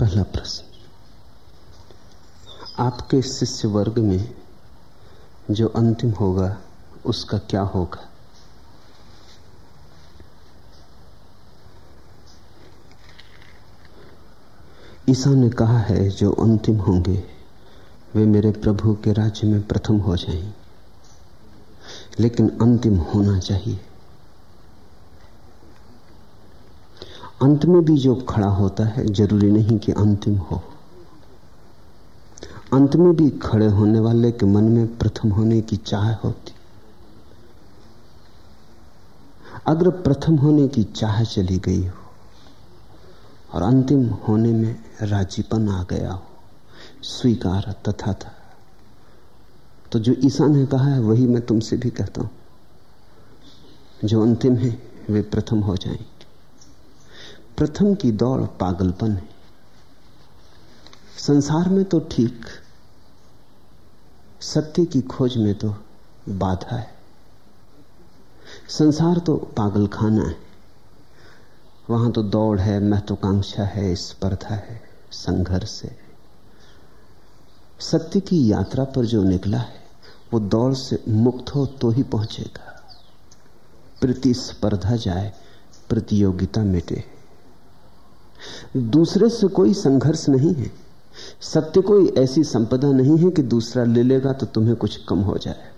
पहला प्रश्न। आपके शिष्य वर्ग में जो अंतिम होगा, उसका क्या होगा? ईसा ने कहा है, जो अंतिम होंगे, वे मेरे प्रभु के राज्य में प्रथम हो जाएँगे लेकिन अंतिम होना चाहिए। अंत में भी जो खड़ा होता है, ज़रूरी नहीं कि अंतिम हो। अंत में भी खड़े होने वाले के मन में प्रथम होने की चाह होती। अगर प्रथम होने की चाह चली गई हो, और अंतिम होने में राजीपन आ गया हो, स्वीकार तथा था तो जो ईसा ने कहा है, वही मैं तुमसे भी कहता हूँ। जो अंतिम है, वे प्रथम हो जाएँगे। प्रथम की दौड़ पागलपन है। संसार में तो ठीक, सत्य की खोज में तो बाधा है। संसार तो पागलखाना है। वहाँ तो दौड़ है, महत्वाकांक्षा है, स्पर्धा है, संघर्ष है। सत्य की यात्रा पर जो निकला है, वो दौड़ से मुक्त हो तो ही पहुंचेगा। प्रतिस्पर्धा जाए, प्रतियोगिता मिटे। दूसरे से कोई संघर्ष नहीं है। सत्य कोई ऐसी संपदा नहीं है कि दूसरा ले लेगा तो तुम्हें कुछ कम हो जाएगा।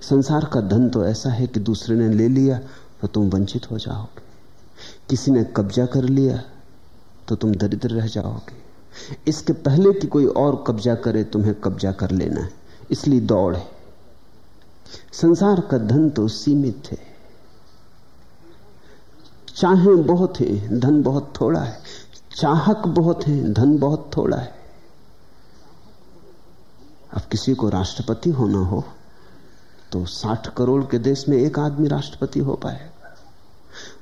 संसार का धन तो ऐसा है कि दूसरे ने ले लिया तो तुम वंचित हो जाओगे। किसी ने कब्जा कर लिया तो तुम दरिद्र रह जाओगे। इसके पहले कि कोई और कब्जा करे, तुम्हें कब्जा कर लेना है। इसलिए दौड़ है। संसार का धन तो सीमित है। चाहे बहुत है, धन बहुत थोड़ा है। चाहक बहुत है, धन बहुत थोड़ा है। अब किसी को राष्ट्रपति होना हो तो साठ करोड़ के देश में एक आदमी राष्ट्रपति हो पाए।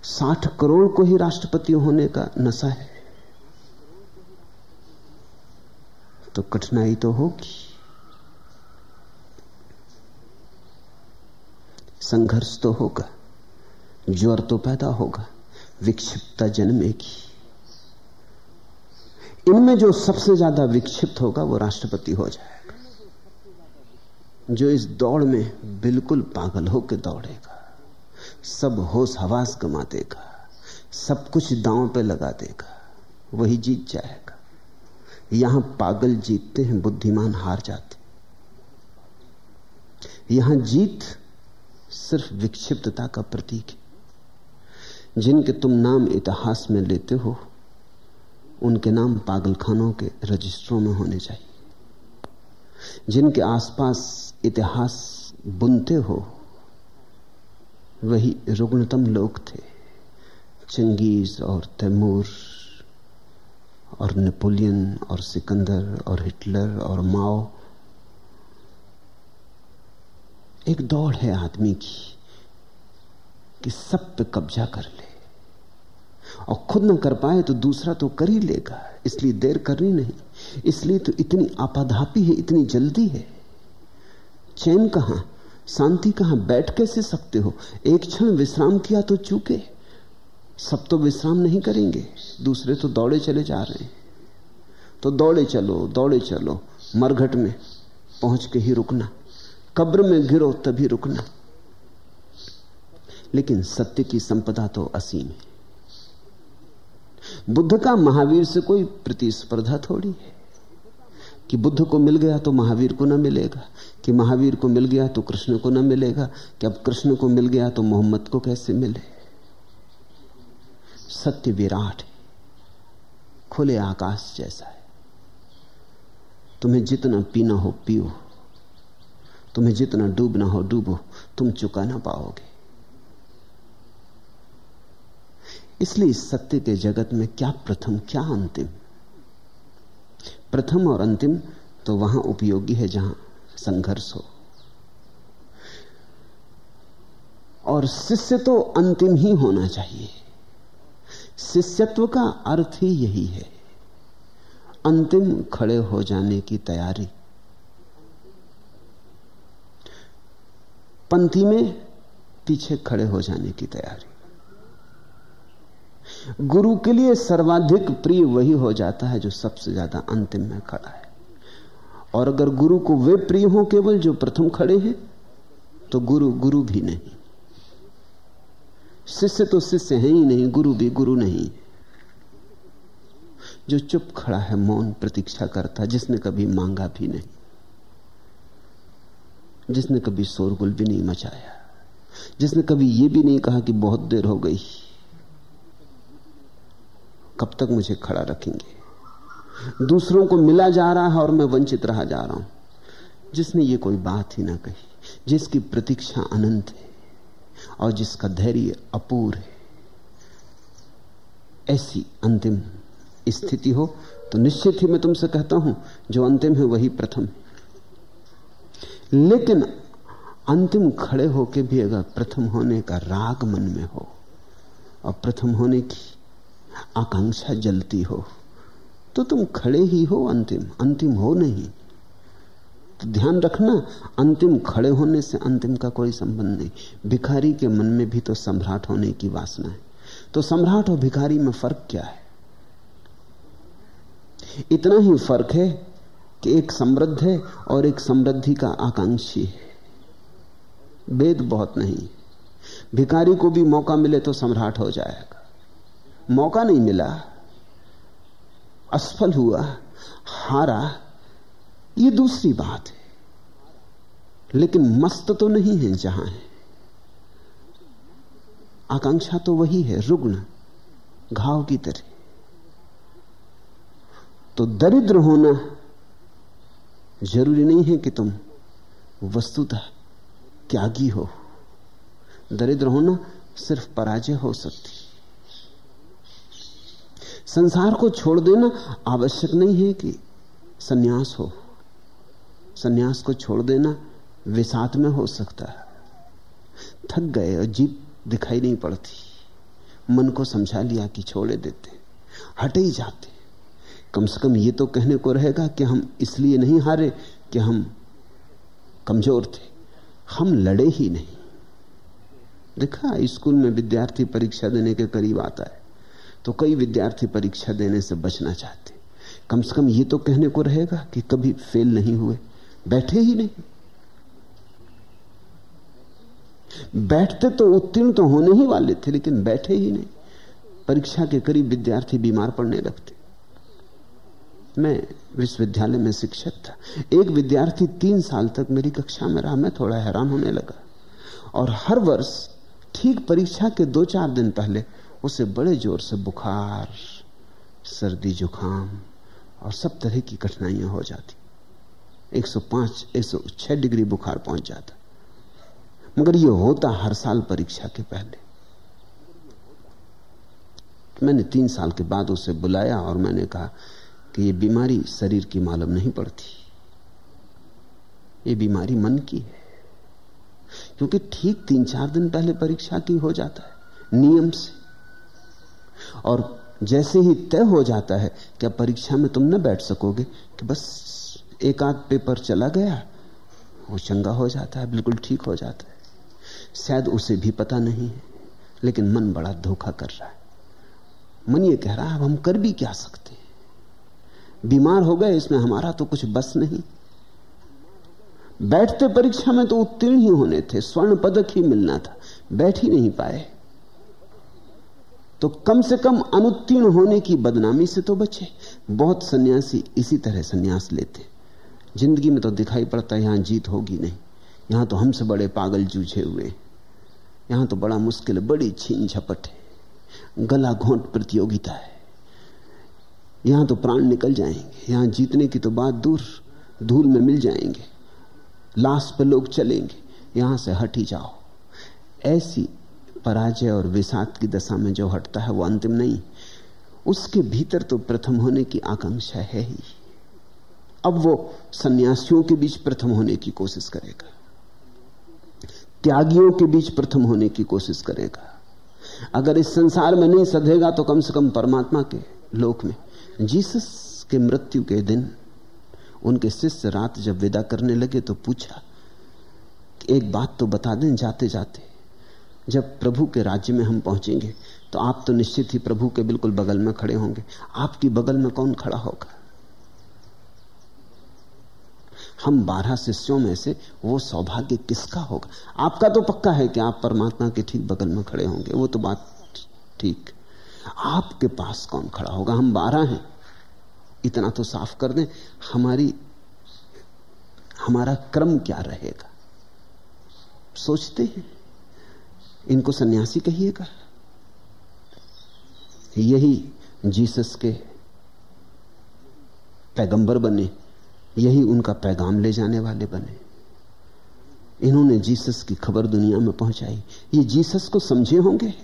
साठ करोड़ को ही राष्ट्रपति होने का नशा है। तो कठिनाई तो होगी। संघर्ष तो होगा, ज्वर तो पैदा होगा। विक्षिप्तता जन्मेगी इनमें जो सबसे ज़्यादा विक्षिप्त होगा वो राष्ट्रपति हो जाएगा। जो इस दौड़ में बिल्कुल पागल होकर दौड़ेगा, सब होश हवास गमा देगा, सब कुछ दांव पे लगा देगा, वही जीत जाएगा। यहाँ पागल जीतते हैं, बुद्धिमान हार जाते। यहाँ जीत सिर्फ़ विक्षिप्तता का प्रतीक है। जिनके तुम नाम इतिहास में लेते हो, उनके नाम पागलखानों के रजिस्टरों में होने चाहिए। जिनके आसपास इतिहास बुनते हो, वही रुग्णतम लोग थे, चंगेज और तैमूर और नेपोलियन और सिकंदर और हिटलर और माओ। एक दौड़ है आदमी की। कि सब पे कब्जा कर ले। और खुद ना कर पाए तो दूसरा तो कर ही लेगा। इसलिए देर करनी नहीं। इसलिए तो इतनी आपाधापी है, इतनी जल्दी है। चैन कहाँ, शांति कहाँ, बैठ कैसे सकते हो? एक क्षण विश्राम किया तो चूके। सब तो विश्राम नहीं करेंगे। दूसरे तो दौड़े चले जा रहे हैं। तो दौड़े चलो दौड़े चलो। मरघट में पहुँच के ही रुकना। कब्र में गिरो तभी रुकना। लेकिन सत्य की संपदा तो असीम है। बुद्ध का महावीर से कोई प्रतिस्पर्धा थोड़ी है। कि बुद्ध को मिल गया तो महावीर को ना मिलेगा। कि महावीर को मिल गया तो कृष्ण को ना मिलेगा। कि अब कृष्ण को मिल गया तो मोहम्मद को कैसे मिले? सत्य विराट खुले आकाश जैसा है। तुम्हें जितना पीना हो पियो। तुम्हें जितना डूबना हो डूबो, तुम चुका ना पाओगे। इसलिए सत्य के जगत में क्या प्रथम, क्या अंतिम? प्रथम और अंतिम तो वहाँ उपयोगी है जहाँ संघर्ष हो। और शिष्य तो अंतिम ही होना चाहिए। शिष्यत्व का अर्थ ही यही है। अंतिम खड़े हो जाने की तैयारी। पंथी में पीछे खड़े हो जाने की तैयारी। गुरु के लिए सर्वाधिक प्रिय वही हो जाता है जो सबसे ज़्यादा अंतिम में खड़ा है। और अगर गुरु को वे प्रिय हो केवल जो प्रथम खड़े हैं तो गुरु गुरु भी नहीं। शिष्य तो शिष्य है ही नहीं, गुरु भी गुरु नहीं। जो चुप खड़ा है, मौन प्रतीक्षा करता, जिसने कभी मांगा भी नहीं, जिसने कभी शोरगुल भी नहीं मचाया, जिसने कभी यह भी नहीं कहा कि बहुत देर हो गई। कब तक मुझे खड़ा रखेंगे? दूसरों को मिला जा रहा है और मैं वंचित रहा जा रहा हूँ। जिसने ये कोई बात ही ना कही, जिसकी प्रतीक्षा अनंत है और जिसका धैर्य अपूर है। ऐसी अंतिम स्थिति हो तो निश्चित ही मैं तुमसे कहता हूँ, जो अंतिम है वही प्रथम। लेकिन अंतिम खड़े होके भी अगर प्रथम होने का राग मन में हो और प्रथम होने की आकांक्षा जलती हो तो तुम खड़े ही हो अंतिम अंतिम हो नहीं। तो ध्यान रखना, अंतिम खड़े होने से अंतिम का कोई संबंध नहीं। भिखारी के मन में भी तो सम्राट होने की वासना है। तो सम्राट और भिखारी में फ़र्क क्या है? इतना ही फ़र्क है कि एक समृद्ध है और एक समृद्धि का आकांक्षी है। भेद बहुत नहीं। भिखारी को भी मौका मिले तो सम्राट हो जाएगा। मौका नहीं मिला। असफल हुआ, हारा, ये दूसरी बात है। लेकिन मस्त तो नहीं है जहाँ है। आकांक्षा तो वही है, रुग्ण, घाव की तरह। तो दरिद्र होना ज़रूरी नहीं है कि तुम वस्तुतः त्यागी हो। दरिद्र होना सिर्फ़ पराजय हो सकती संसार को छोड़ देना आवश्यक नहीं है कि सन्यास हो। सन्यास को छोड़ देना विषाद में हो सकता है। थक गए और जीत दिखाई नहीं पड़ती। मन को समझा लिया कि छोड़े देते। हटे ही जाते। कम से कम ये तो कहने को रहेगा कि हम इसलिए नहीं हारे कि हम कमज़ोर थे। हम लड़े ही नहीं। देखा, स्कूल में विद्यार्थी परीक्षा देने के करीब आता है। तो कई विद्यार्थी परीक्षा देने से बचना चाहते। कम से कम ये तो कहने को रहेगा कि कभी फेल नहीं हुए। बैठे ही नहीं। बैठते तो उत्तीर्ण तो होने ही वाले थे, लेकिन बैठे ही नहीं। परीक्षा के करीब विद्यार्थी बीमार पड़ने लगते। मैं विश्वविद्यालय में शिक्षक था। एक विद्यार्थी तीन साल तक मेरी कक्षा में रहा। मैं थोड़ा हैरान होने लगा। और हर वर्ष ठीक परीक्षा के दो चार दिन पहले उसे बड़े ज़ोर से बुखार, सर्दी, जुकाम और सब तरह की कठिनाइयाँ हो जाती। 105 106 डिग्री बुखार पहुँच जाता। मगर यह होता हर साल परीक्षा के पहले। मैंने तीन साल के बाद उसे बुलाया और मैंने कहा कि यह बीमारी शरीर की मालूम नहीं पड़ती। ये बीमारी मन की है। क्योंकि ठीक तीन चार दिन पहले परीक्षा की हो जाता है, नियम से। और जैसे ही तय हो जाता है क्या परीक्षा में तुम न बैठ सकोगे कि बस एक आध पेपर चला गया, वो चंगा हो जाता है, बिल्कुल ठीक हो जाता है। शायद उसे भी पता नहीं है, लेकिन मन बड़ा धोखा कर रहा है। मन ये कह रहा है, अब हम कर भी क्या सकते हैं? बीमार हो गए इसमें हमारा तो कुछ बस नहीं। बैठते परीक्षा में तो उत्तीर्ण ही होने थे, स्वर्ण पदक ही मिलना था, बैठ ही नहीं पाए। तो कम से कम अनुत्तीर्ण होने की बदनामी से तो बचे। बहुत सन्यासी इसी तरह सन्यास लेते। ज़िंदगी में तो दिखाई पड़ता है, यहाँ जीत होगी नहीं। यहाँ तो हमसे बड़े पागल जूझे हुए। यहाँ तो बड़ा मुश्किल, बड़ी छीन झपट है। गला घोंट प्रतियोगिता है। यहाँ तो प्राण निकल जाएँगे। यहाँ जीतने की तो बात दूर, धूल में मिल जाएँगे। लाश पर लोग चलेंगे। यहाँ से हट ही जाओ। ऐसी पराजय और विषाद की दशा में जो हटता है, वो अंतिम नहीं। उसके भीतर तो प्रथम होने की आकांक्षा है ही। अब वो सन्यासियों के बीच प्रथम होने की कोशिश करेगा। त्यागियों के बीच प्रथम होने की कोशिश करेगा। अगर इस संसार में नहीं सधेगा तो कम से कम परमात्मा के लोक में। जीसस के मृत्यु के दिन, उनके शिष्य रात जब विदा करने लगे तो पूछा, एक बात तो बता दें जाते जाते जब प्रभु के राज्य में हम पहुँचेंगे तो आप तो निश्चित ही प्रभु के बिल्कुल बगल में खड़े होंगे। आपकी बगल में कौन खड़ा होगा? हम बारह शिष्यों में से, वो सौभाग्य किसका होगा? आपका तो पक्का है कि आप परमात्मा के ठीक बगल में खड़े होंगे, वो तो बात ठीक। आपके पास कौन खड़ा होगा? हम बारह हैं। इतना तो साफ़ कर दें, हमारी, हमारा क्रम क्या रहेगा? सोचते हैं। इनको सन्यासी कहिएगा? यही जीसस के पैगंबर बने, यही उनका पैगाम ले जाने वाले बने। इन्होंने जीसस की खबर दुनिया में पहुंचाई। ये जीसस को समझे होंगे?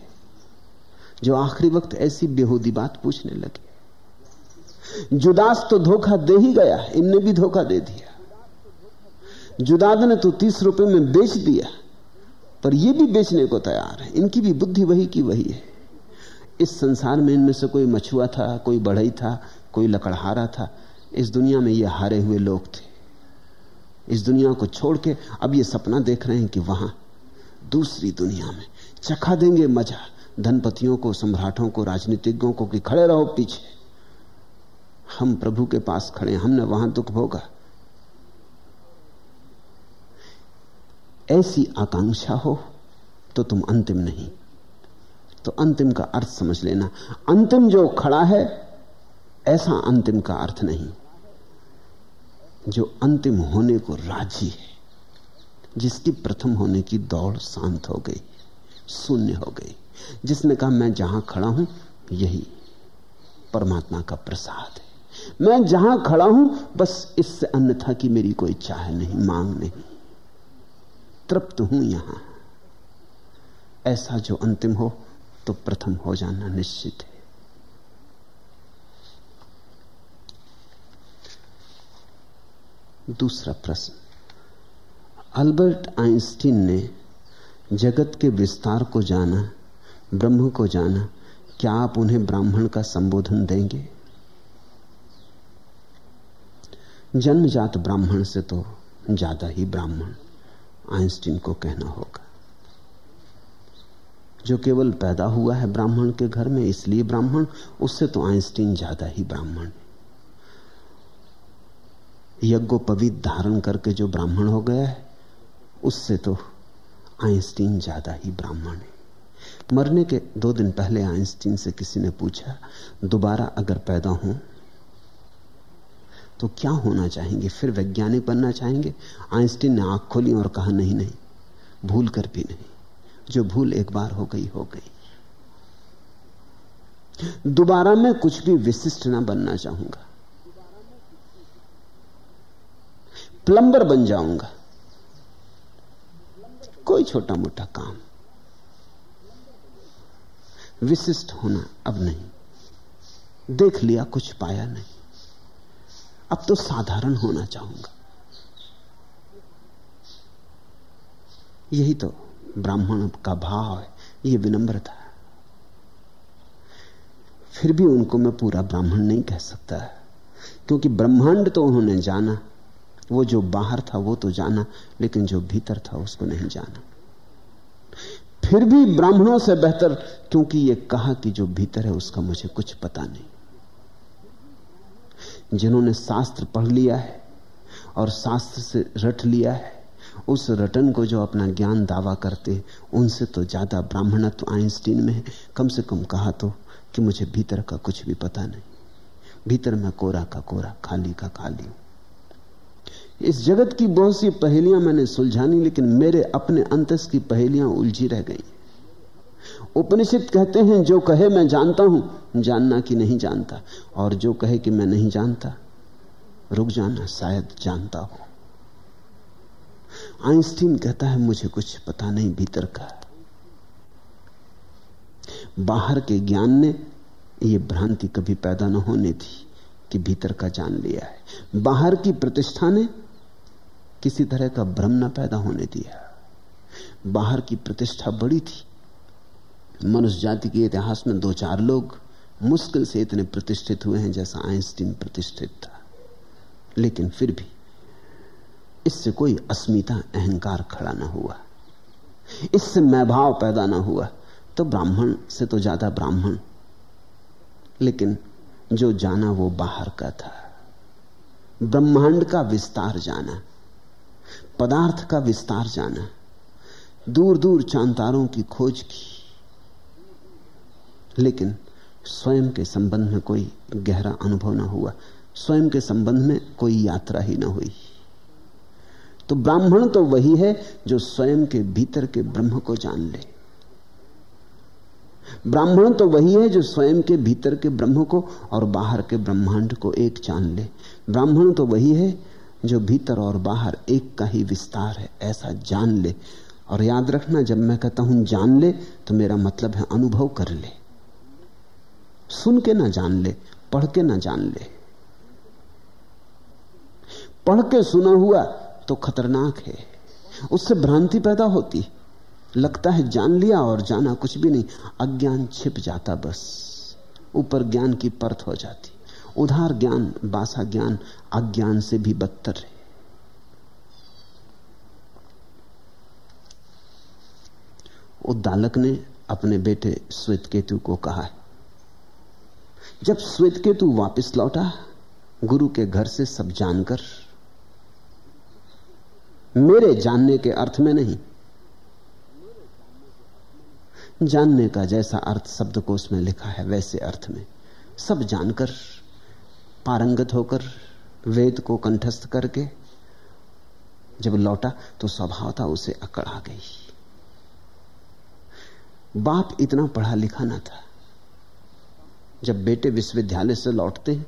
जो आखिरी वक्त ऐसी बेहूदी बात पूछने लगे। जुदास तो धोखा दे ही गया, इनने भी धोखा दे दिया। जुदाद ने तो तीस रुपए में बेच दिया। पर ये भी बेचने को तैयार है। इनकी भी बुद्धि वही की वही है। इस संसार में इनमें से कोई मछुआ था, कोई बढ़ई था, कोई लकड़हारा था, इस दुनिया में ये हारे हुए लोग थे। इस दुनिया को छोड़ के अब ये सपना देख रहे हैं कि वहाँ, दूसरी दुनिया में चखा देंगे मज़ा, धनपतियों को, सम्राटों को, राजनीतिज्ञों को कि खड़े रहो पीछे। हम प्रभु के पास खड़े हमने वहाँ दुख भोगा। ऐसी आकांक्षा हो तो तुम अंतिम नहीं। तो अंतिम का अर्थ समझ लेना। अंतिम जो खड़ा है, ऐसा अंतिम का अर्थ नहीं। जो अंतिम होने को राज़ी है, जिसकी प्रथम होने की दौड़ शांत हो गई, शून्य हो गई, जिसने कहा, मैं जहाँ खड़ा हूँ, यही परमात्मा का प्रसाद है। मैं जहाँ खड़ा हूँ, बस इससे अन्यथा की मेरी कोई चाह नहीं, मांग नहीं। तृप्त हूँ यहाँ। ऐसा जो अंतिम हो तो प्रथम हो जाना निश्चित है। दूसरा प्रश्न। अल्बर्ट आइंस्टीन ने जगत के विस्तार को जाना, ब्रह्म को जाना, क्या आप उन्हें ब्राह्मण का संबोधन देंगे? जन्मजात ब्राह्मण से तो ज़्यादा ही ब्राह्मण। आइंस्टीन को कहना होगा। जो केवल पैदा हुआ है ब्राह्मण के घर में, इसलिए ब्राह्मण, उससे तो आइंस्टीन ज़्यादा ही ब्राह्मण है। यज्ञोपवीत धारण करके जो ब्राह्मण हो गया है, उससे तो आइंस्टीन ज़्यादा ही ब्राह्मण है। मरने के दो दिन पहले आइंस्टीन से किसी ने पूछा, दोबारा अगर पैदा हो तो क्या होना चाहेंगे? फिर वैज्ञानिक बनना चाहेंगे? आइंस्टीन ने आँख खोली और कहा, नहीं नहीं, भूल कर भी नहीं। जो भूल एक बार हो गई हो गई। दोबारा मैं कुछ भी विशिष्ट ना बनना चाहूँगा। प्लंबर बन जाऊँगा। कोई छोटा मोटा काम। विशिष्ट होना अब नहीं। देख लिया, कुछ पाया नहीं। अब तो साधारण होना चाहूँगा। यही तो ब्राह्मण का भाव है, ये विनम्रता फिर भी उनको मैं पूरा ब्राह्मण नहीं कह सकता क्योंकि ब्रह्मांड तो उन्होंने जाना, वो जो बाहर था वो तो जाना, लेकिन जो भीतर था उसको नहीं जाना। फिर भी ब्राह्मणों से बेहतर, क्योंकि ये कहा कि जो भीतर है उसका मुझे कुछ पता नहीं। जिन्होंने शास्त्र पढ़ लिया है और शास्त्र से रट लिया है, उस रटन को जो अपना ज्ञान दावा करते हैं, उनसे तो ज़्यादा ब्राह्मणत्व आइंस्टीन में है। कम से कम कहा तो कि मुझे भीतर का कुछ भी पता नहीं। भीतर मैं कोरा का कोरा, खाली का खाली हूँ। इस जगत की बहुत सी पहेलियाँ मैंने सुलझानी, लेकिन मेरे अपने अंतस की पहेलियाँ उलझी रह गई। उपनिषद कहते हैं, जो कहे मैं जानता हूँ, जानना कि नहीं जानता, और जो कहे कि मैं नहीं जानता, रुक जाना, शायद जानता हो। आइंस्टीन कहता है, मुझे कुछ पता नहीं भीतर का। बाहर के ज्ञान ने यह भ्रांति कभी पैदा न होने थी कि भीतर का जान लिया है। बाहर की प्रतिष्ठा ने किसी तरह का भ्रम न पैदा होने दिया। बाहर की प्रतिष्ठा बड़ी थी मनुष्य जाति के इतिहास में दो चार लोग मुश्किल से इतने प्रतिष्ठित हुए हैं जैसा आइंस्टीन प्रतिष्ठित था। लेकिन फिर भी इससे कोई अस्मिता, अहंकार खड़ा ना हुआ। इससे मैं भाव पैदा ना हुआ। तो ब्राह्मण से तो ज़्यादा ब्राह्मण। लेकिन जो जाना वो बाहर का था। ब्रह्मांड का विस्तार जाना। पदार्थ का विस्तार जाना। दूर दूर चांतारों की खोज की। लेकिन स्वयं के संबंध में कोई गहरा अनुभव ना हुआ। स्वयं के संबंध में कोई यात्रा ही ना हुई। तो ब्राह्मण तो वही है जो स्वयं के भीतर के ब्रह्म को जान ले। ब्राह्मण तो वही है जो स्वयं के भीतर के ब्रह्म को और बाहर के ब्रह्मांड को एक जान ले। ब्राह्मण तो वही है जो भीतर और बाहर एक का ही विस्तार है, ऐसा जान ले। और याद रखना, जब मैं कहता हूँ जान ले तो मेरा मतलब है अनुभव कर ले। सुन के ना जान ले पढ़ के ना जान ले। पढ़ के सुना हुआ तो खतरनाक है। उससे भ्रांति पैदा होती, लगता है जान लिया और जाना कुछ भी नहीं, अज्ञान छिप जाता बस। ऊपर ज्ञान की परत हो जाती, उधार ज्ञान, बासा ज्ञान, अज्ञान से भी बदतर है। उद्दालक ने अपने बेटे श्वेत केतु को कहा है जब श्वेत केतु वापस लौटा, गुरु के घर से सब जानकर, मेरे जानने के अर्थ में नहीं, जानने का जैसा अर्थ शब्दकोश में लिखा है, वैसे अर्थ में सब जानकर, पारंगत होकर, वेद को कंठस्थ करके, जब लौटा तो स्वभाव था उसे अकड़ आ गई। बाप इतना पढ़ा लिखा ना था। जब बेटे विश्वविद्यालय से लौटते हैं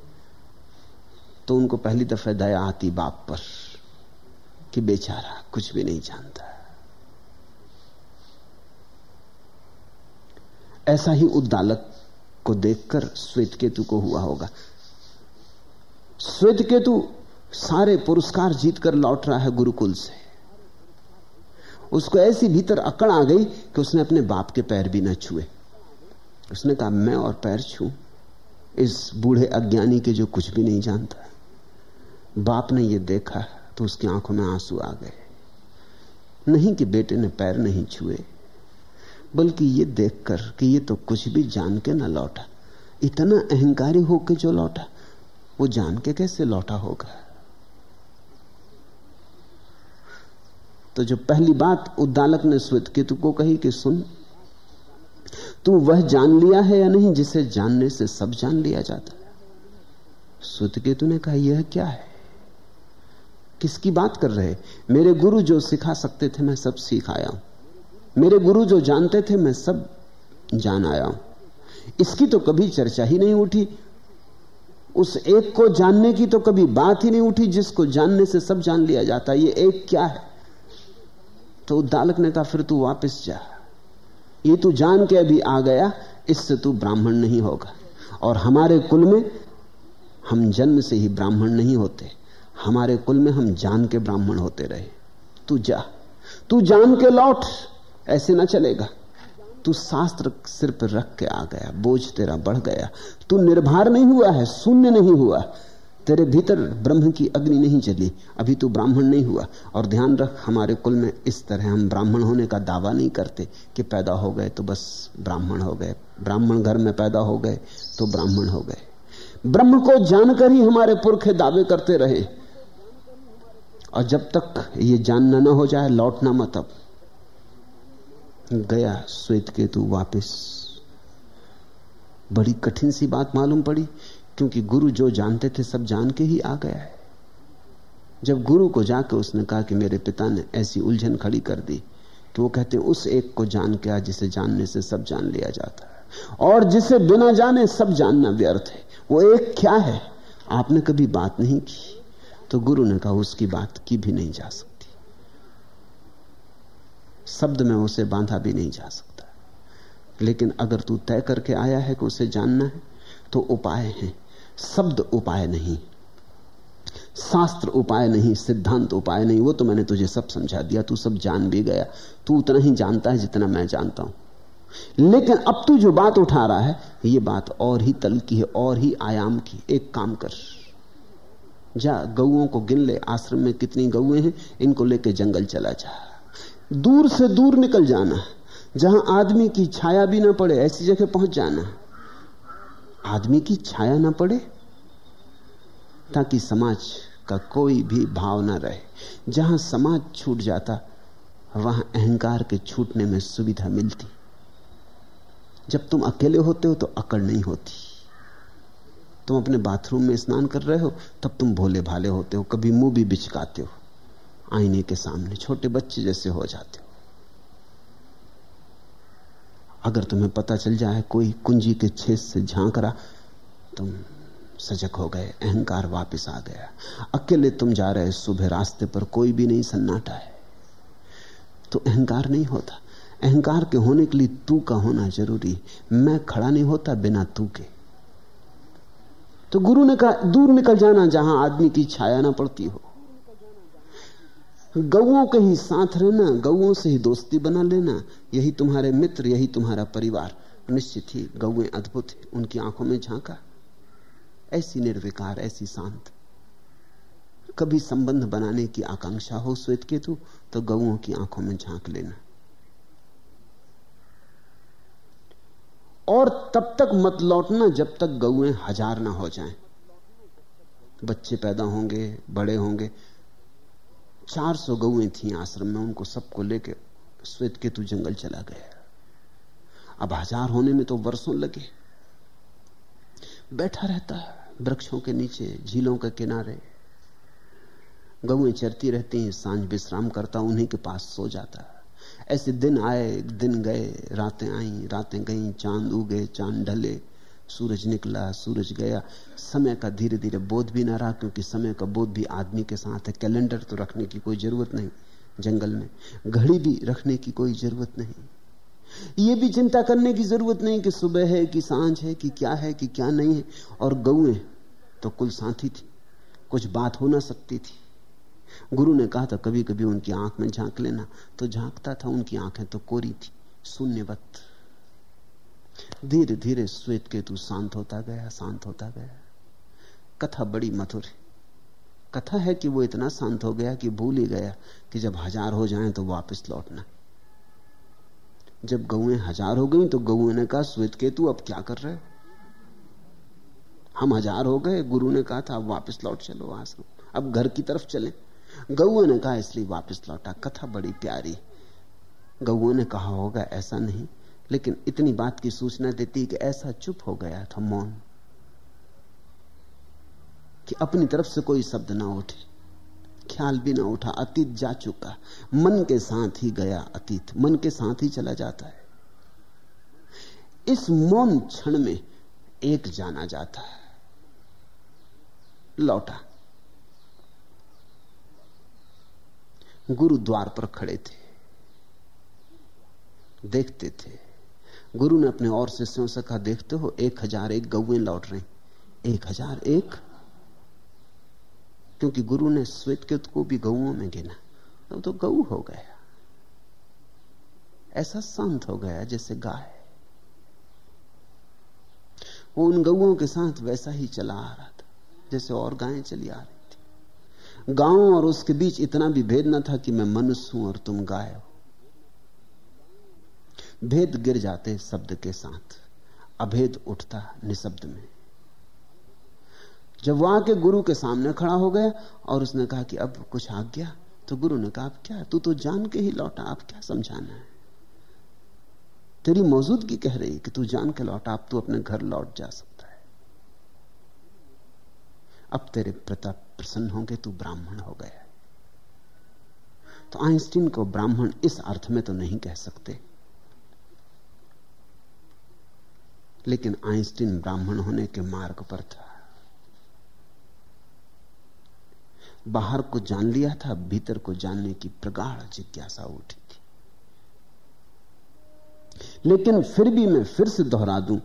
तो उनको पहली दफे दया आती बाप पर कि बेचारा कुछ भी नहीं जानता। ऐसा ही उद्दालक को देखकर श्वेत केतु को हुआ होगा। श्वेत केतु सारे पुरस्कार जीतकर लौट रहा है गुरुकुल से। उसको ऐसी भीतर अकड़ आ गई कि उसने अपने बाप के पैर भी न छुए। उसने कहा, मैं और पैर छू। इस बूढ़े अज्ञानी के जो कुछ भी नहीं जानता बाप ने यह देखा तो उसकी आँखों में आँसू आ गए। नहीं कि बेटे ने पैर नहीं छुए, बल्कि ये देखकर कि ये तो कुछ भी जान के ना लौटा। इतना अहंकारी होकर जो लौटा, वो जान के कैसे लौटा होगा? तो जो पहली बात उद्दालक ने श्वेत केतु को कही कि सुन तू वह जान लिया है या नहीं, जिसे जानने से सब जान लिया जाता सुत केतु ने कहा, यह क्या है? किसकी बात कर रहे मेरे गुरु जो सिखा सकते थे, मैं सब सीख आया हूँ। मेरे गुरु जो जानते थे, मैं सब जान आया हूँ। इसकी तो कभी चर्चा ही नहीं उठी। उस एक को जानने की तो कभी बात ही नहीं उठी, जिसको जानने से सब जान लिया जाता ये एक क्या है? तो उद्दालक ने कहा, फिर तू वापस जा। ये तू जान के अभी आ गया, इससे तू ब्राह्मण नहीं होगा। और हमारे कुल में हम जन्म से ही ब्राह्मण नहीं होते। हमारे कुल में हम जान के ब्राह्मण होते रहे। तू जा। तू जान के लौट। ऐसे ना चलेगा। तू शास्त्र सिर पर रख के आ गया। बोझ तेरा बढ़ गया। तू निर्भर नहीं हुआ है, शून्य नहीं हुआ। तेरे भीतर ब्रह्म की अग्नि नहीं चली अभी तू ब्राह्मण नहीं हुआ। और ध्यान रख, हमारे कुल में इस तरह हम ब्राह्मण होने का दावा नहीं करते कि पैदा हो गए तो बस ब्राह्मण हो गए। ब्राह्मण घर में पैदा हो गए तो ब्राह्मण हो गए। ब्रह्म को जानकर ही हमारे पुरखे दावे करते रहे। और जब तक ये जानना ना हो जाए, लौटना मत अब। गया श्वेत केतु वापिस। बड़ी कठिन सी बात मालूम पड़ी। क्योंकि गुरु जो जानते थे सब जान के ही आ गया है। जब गुरु को जाकर उसने कहा कि मेरे पिता ने ऐसी उलझन खड़ी कर दी कि वो कहते, उस एक को जान के आ, जिसे जानने से सब जान लिया जाता है। और जिसे बिना जाने सब जानना व्यर्थ है। वो एक क्या है? आपने कभी बात नहीं की? तो गुरु ने कहा, उसकी बात की भी नहीं जा सकती। शब्द में उसे बांधा भी नहीं जा सकता। लेकिन अगर तू तय करके आया है कि उसे जानना है तो उपाय है। शब्द उपाय नहीं, शास्त्र उपाय नहीं, सिद्धांत उपाय नहीं, वो तो मैंने तुझे सब समझा दिया, तू सब जान भी गया, तू उतना ही जानता है जितना मैं जानता हूँ। लेकिन अब तू जो बात उठा रहा है, ये बात और ही तल की है, और ही आयाम की एक काम कर, जा, गऊओं को गिन ले, आश्रम में कितनी गऊए हैं, इनको लेके जंगल चला जा। दूर से दूर निकल जाना, जहाँ आदमी की छाया भी ना पड़े, ऐसी जगह पहुँच जाना। आदमी की छाया ना पड़े, ताकि समाज का कोई भी भाव ना रहे। जहाँ समाज छूट जाता, वहाँ अहंकार के छूटने में सुविधा मिलती। जब तुम अकेले होते हो तो अकड़ नहीं होती। तुम अपने बाथरूम में स्नान कर रहे हो, तब तुम भोले भाले होते हो, कभी मुँह भी बिचकाते हो। आईने के सामने छोटे बच्चे जैसे हो जाते हो। अगर तुम्हें पता चल जाए कोई कुंजी के छेद से झाँक रहा तुम सजग हो गए, अहंकार वापस आ गया। अकेले तुम जा रहे सुबह रास्ते पर कोई भी नहीं सन्नाटा है। तो अहंकार नहीं होता। अहंकार के होने के लिए तू का होना ज़रूरी। मैं खड़ा नहीं होता बिना तू के। तो गुरु ने कहा, दूर निकल जाना जहाँ आदमी की छाया ना पड़ती हो। गौओं के ही साथ रहना गौओं से ही दोस्ती बना लेना, यही तुम्हारे मित्र, यही तुम्हारा परिवार। निश्चित ही गौएँ अद्भुत है, उनकी आँखों में झांका। ऐसी निर्विकार, ऐसी शांत। कभी संबंध बनाने की आकांक्षा हो श्वेत केतु तो गौओं की आँखों में झाँक लेना। और तब तक मत लौटना जब तक गौएँ हज़ार ना हो जाएँ। बच्चे पैदा होंगे, बड़े होंगे चार सौ गौएँ थी आश्रम में, उनको सबको लेके श्वेत केतु जंगल चला गया। अब हज़ार होने में तो वर्षों लगे। बैठा रहता वृक्षों के नीचे, झीलों के किनारे। गौएँ चरती रहती हैं, साँझ विश्राम करता, उन्हीं के पास सो जाता। ऐसे दिन आए, दिन गए, रातें आई, रातें गई, चाँद उगे, चाँद ढले। सूरज निकला, सूरज गया। समय का धीरे धीरे बोध भी ना रहा, क्योंकि समय का बोध भी आदमी के साथ है। कैलेंडर तो रखने की कोई ज़रूरत नहीं, जंगल में। घड़ी भी रखने की कोई ज़रूरत नहीं। ये भी चिंता करने की ज़रूरत नहीं कि सुबह है कि साँझ है कि क्या है कि क्या नहीं है। और गौएँ तो कुल साथी थी। कुछ बात हो ना सकती थी। गुरु ने कहा था कभी कभी उनकी आँख में झाँक लेना। तो झांकता था, उनकी आँखें तो कोरी थी। शून्यवत। धीरे धीरे श्वेत केतु शांत होता गया, शांत होता गया। कथा बड़ी मधुर है। कथा है कि वो इतना शांत हो गया कि भूल ही गया कि जब हज़ार हो जाएँ तो वापस लौटना। जब गौएँ हज़ार हो गई तो गौएँ ने कहा, श्वेत केतु, अब क्या कर रहे हम हज़ार हो गए, गुरु ने कहा था, अब वापस लौट चलो आश्रम। अब घर की तरफ़ चले। गौओं ने कहा, इसलिए वापस लौटा। कथा बड़ी प्यारी गौओं ने कहा, होगा, ऐसा नहीं। लेकिन इतनी बात की सूचना देती कि ऐसा चुप हो गया था मौन, कि अपनी तरफ़ से कोई शब्द ना उठे, ख्याल भी ना उठा, अतीत जा चुका। मन के साथ ही गया अतीत, मन के साथ ही चला जाता है। इस मौन क्षण में एक जाना जाता है। लौटा। गुरु द्वार पर खड़े थे। देखते थे। गुरु ने अपने और शिष्यों से कहा देखते हो एक हज़ार एक गौएँ लौट रही एक हज़ार एक? क्योंकि गुरु ने श्वेत के भी गौओं में गिना। तो, तो गऊ हो गया। ऐसा शांत हो गया जैसे गाय। वो उन गऊओं के साथ वैसा ही चला आ रहा था जैसे और गायें चली आ रही थी। गाँव और उसके बीच इतना भी भेद न था कि मैं मनुष्य हूँ और तुम गाय हो। भेद गिर जाते शब्द के साथ। अभेद उठता निशब्द में। जब वहाँ के गुरु के सामने खड़ा हो गया और उसने कहा कि अब कुछ आ गया तो गुरु ने कहा क्या? तू तो जान के ही लौटा आप क्या समझाना है? तेरी मौजूदगी कह रही कि तू जान के लौटा, अब तू अपने घर लौट जा सकता है। अब तेरे प्रताप प्रसन्न होंगे, तू ब्राह्मण हो गया तो आइंस्टीन को ब्राह्मण इस अर्थ में तो नहीं कह सकते। लेकिन आइंस्टीन ब्राह्मण होने के मार्ग पर था। बाहर को जान लिया था, भीतर को जानने की प्रगाढ़ जिज्ञासा उठी थी। लेकिन फिर भी मैं फिर से दोहरा दूँ,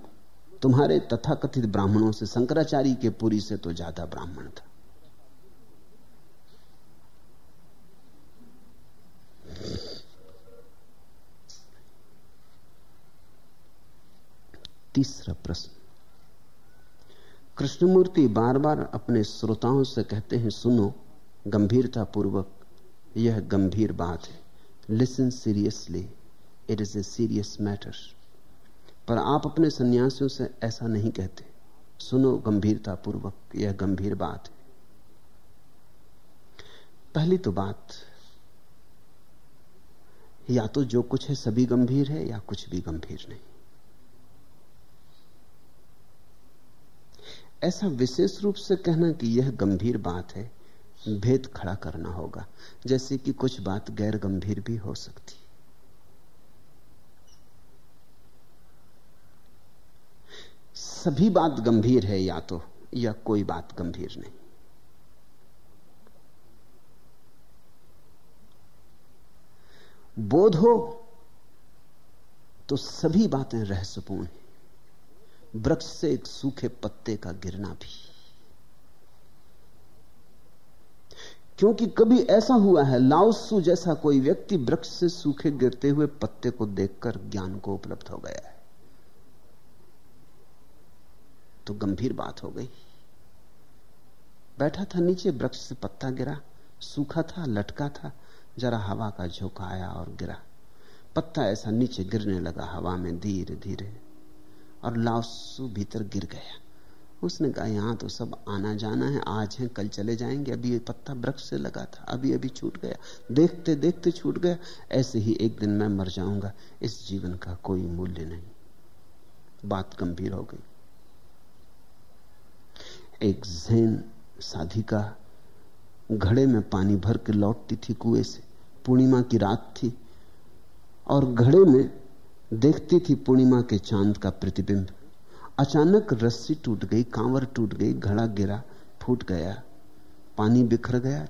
तुम्हारे तथाकथित ब्राह्मणों से शंकराचार्य के पुरी से तो ज़्यादा ब्राह्मण था। तीसरा प्रश्न। कृष्णमूर्ति बार बार अपने श्रोताओं से कहते हैं, सुनो गंभीरता पूर्वक यह गंभीर बात है। Listen seriously it is a serious matter पर आप अपने सन्यासियों से ऐसा नहीं कहते। सुनो गंभीरता पूर्वक यह गंभीर बात है। पहली तो बात, या तो जो कुछ है सभी गंभीर है, या कुछ भी गंभीर नहीं। ऐसा विशेष रूप से कहना कि यह गंभीर बात है, भेद खड़ा करना होगा, जैसे कि कुछ बात गैर गंभीर भी हो सकती। सभी बात गंभीर है या तो या कोई बात गंभीर नहीं। बोध हो तो सभी बातें रहस्यपूर्ण हैं। वृक्ष से एक सूखे पत्ते का गिरना भी। क्योंकि कभी ऐसा हुआ है लाउसू जैसा कोई व्यक्ति वृक्ष से सूखे गिरते हुए पत्ते को देखकर ज्ञान को उपलब्ध हो गया है। तो गंभीर बात हो गई। बैठा था नीचे, वृक्ष से पत्ता गिरा, सूखा था, लटका था, जरा हवा का झोंका आया और गिरा। पत्ता ऐसा नीचे गिरने लगा, हवा में धीरे धीरे और लाउसू भीतर गिर गया। उसने कहा, यहाँ तो सब आना जाना है, आज है, कल चले जाएँगे। अभी ये पत्ता वृक्ष से लगा था, अभी अभी छूट गया। देखते देखते छूट गया। ऐसे ही एक दिन मैं मर जाऊँगा, इस जीवन का कोई मूल्य नहीं। बात गंभीर हो गई। एक जैन साधिका घड़े में पानी भर के लौटती थी कुएँ से। पूर्णिमा की रात थी और घड़े में देखती थी पूर्णिमा के चाँद का प्रतिबिंब। अचानक रस्सी टूट गई, कांवर टूट गई, घड़ा गिरा, फूट गया। पानी बिखर गया,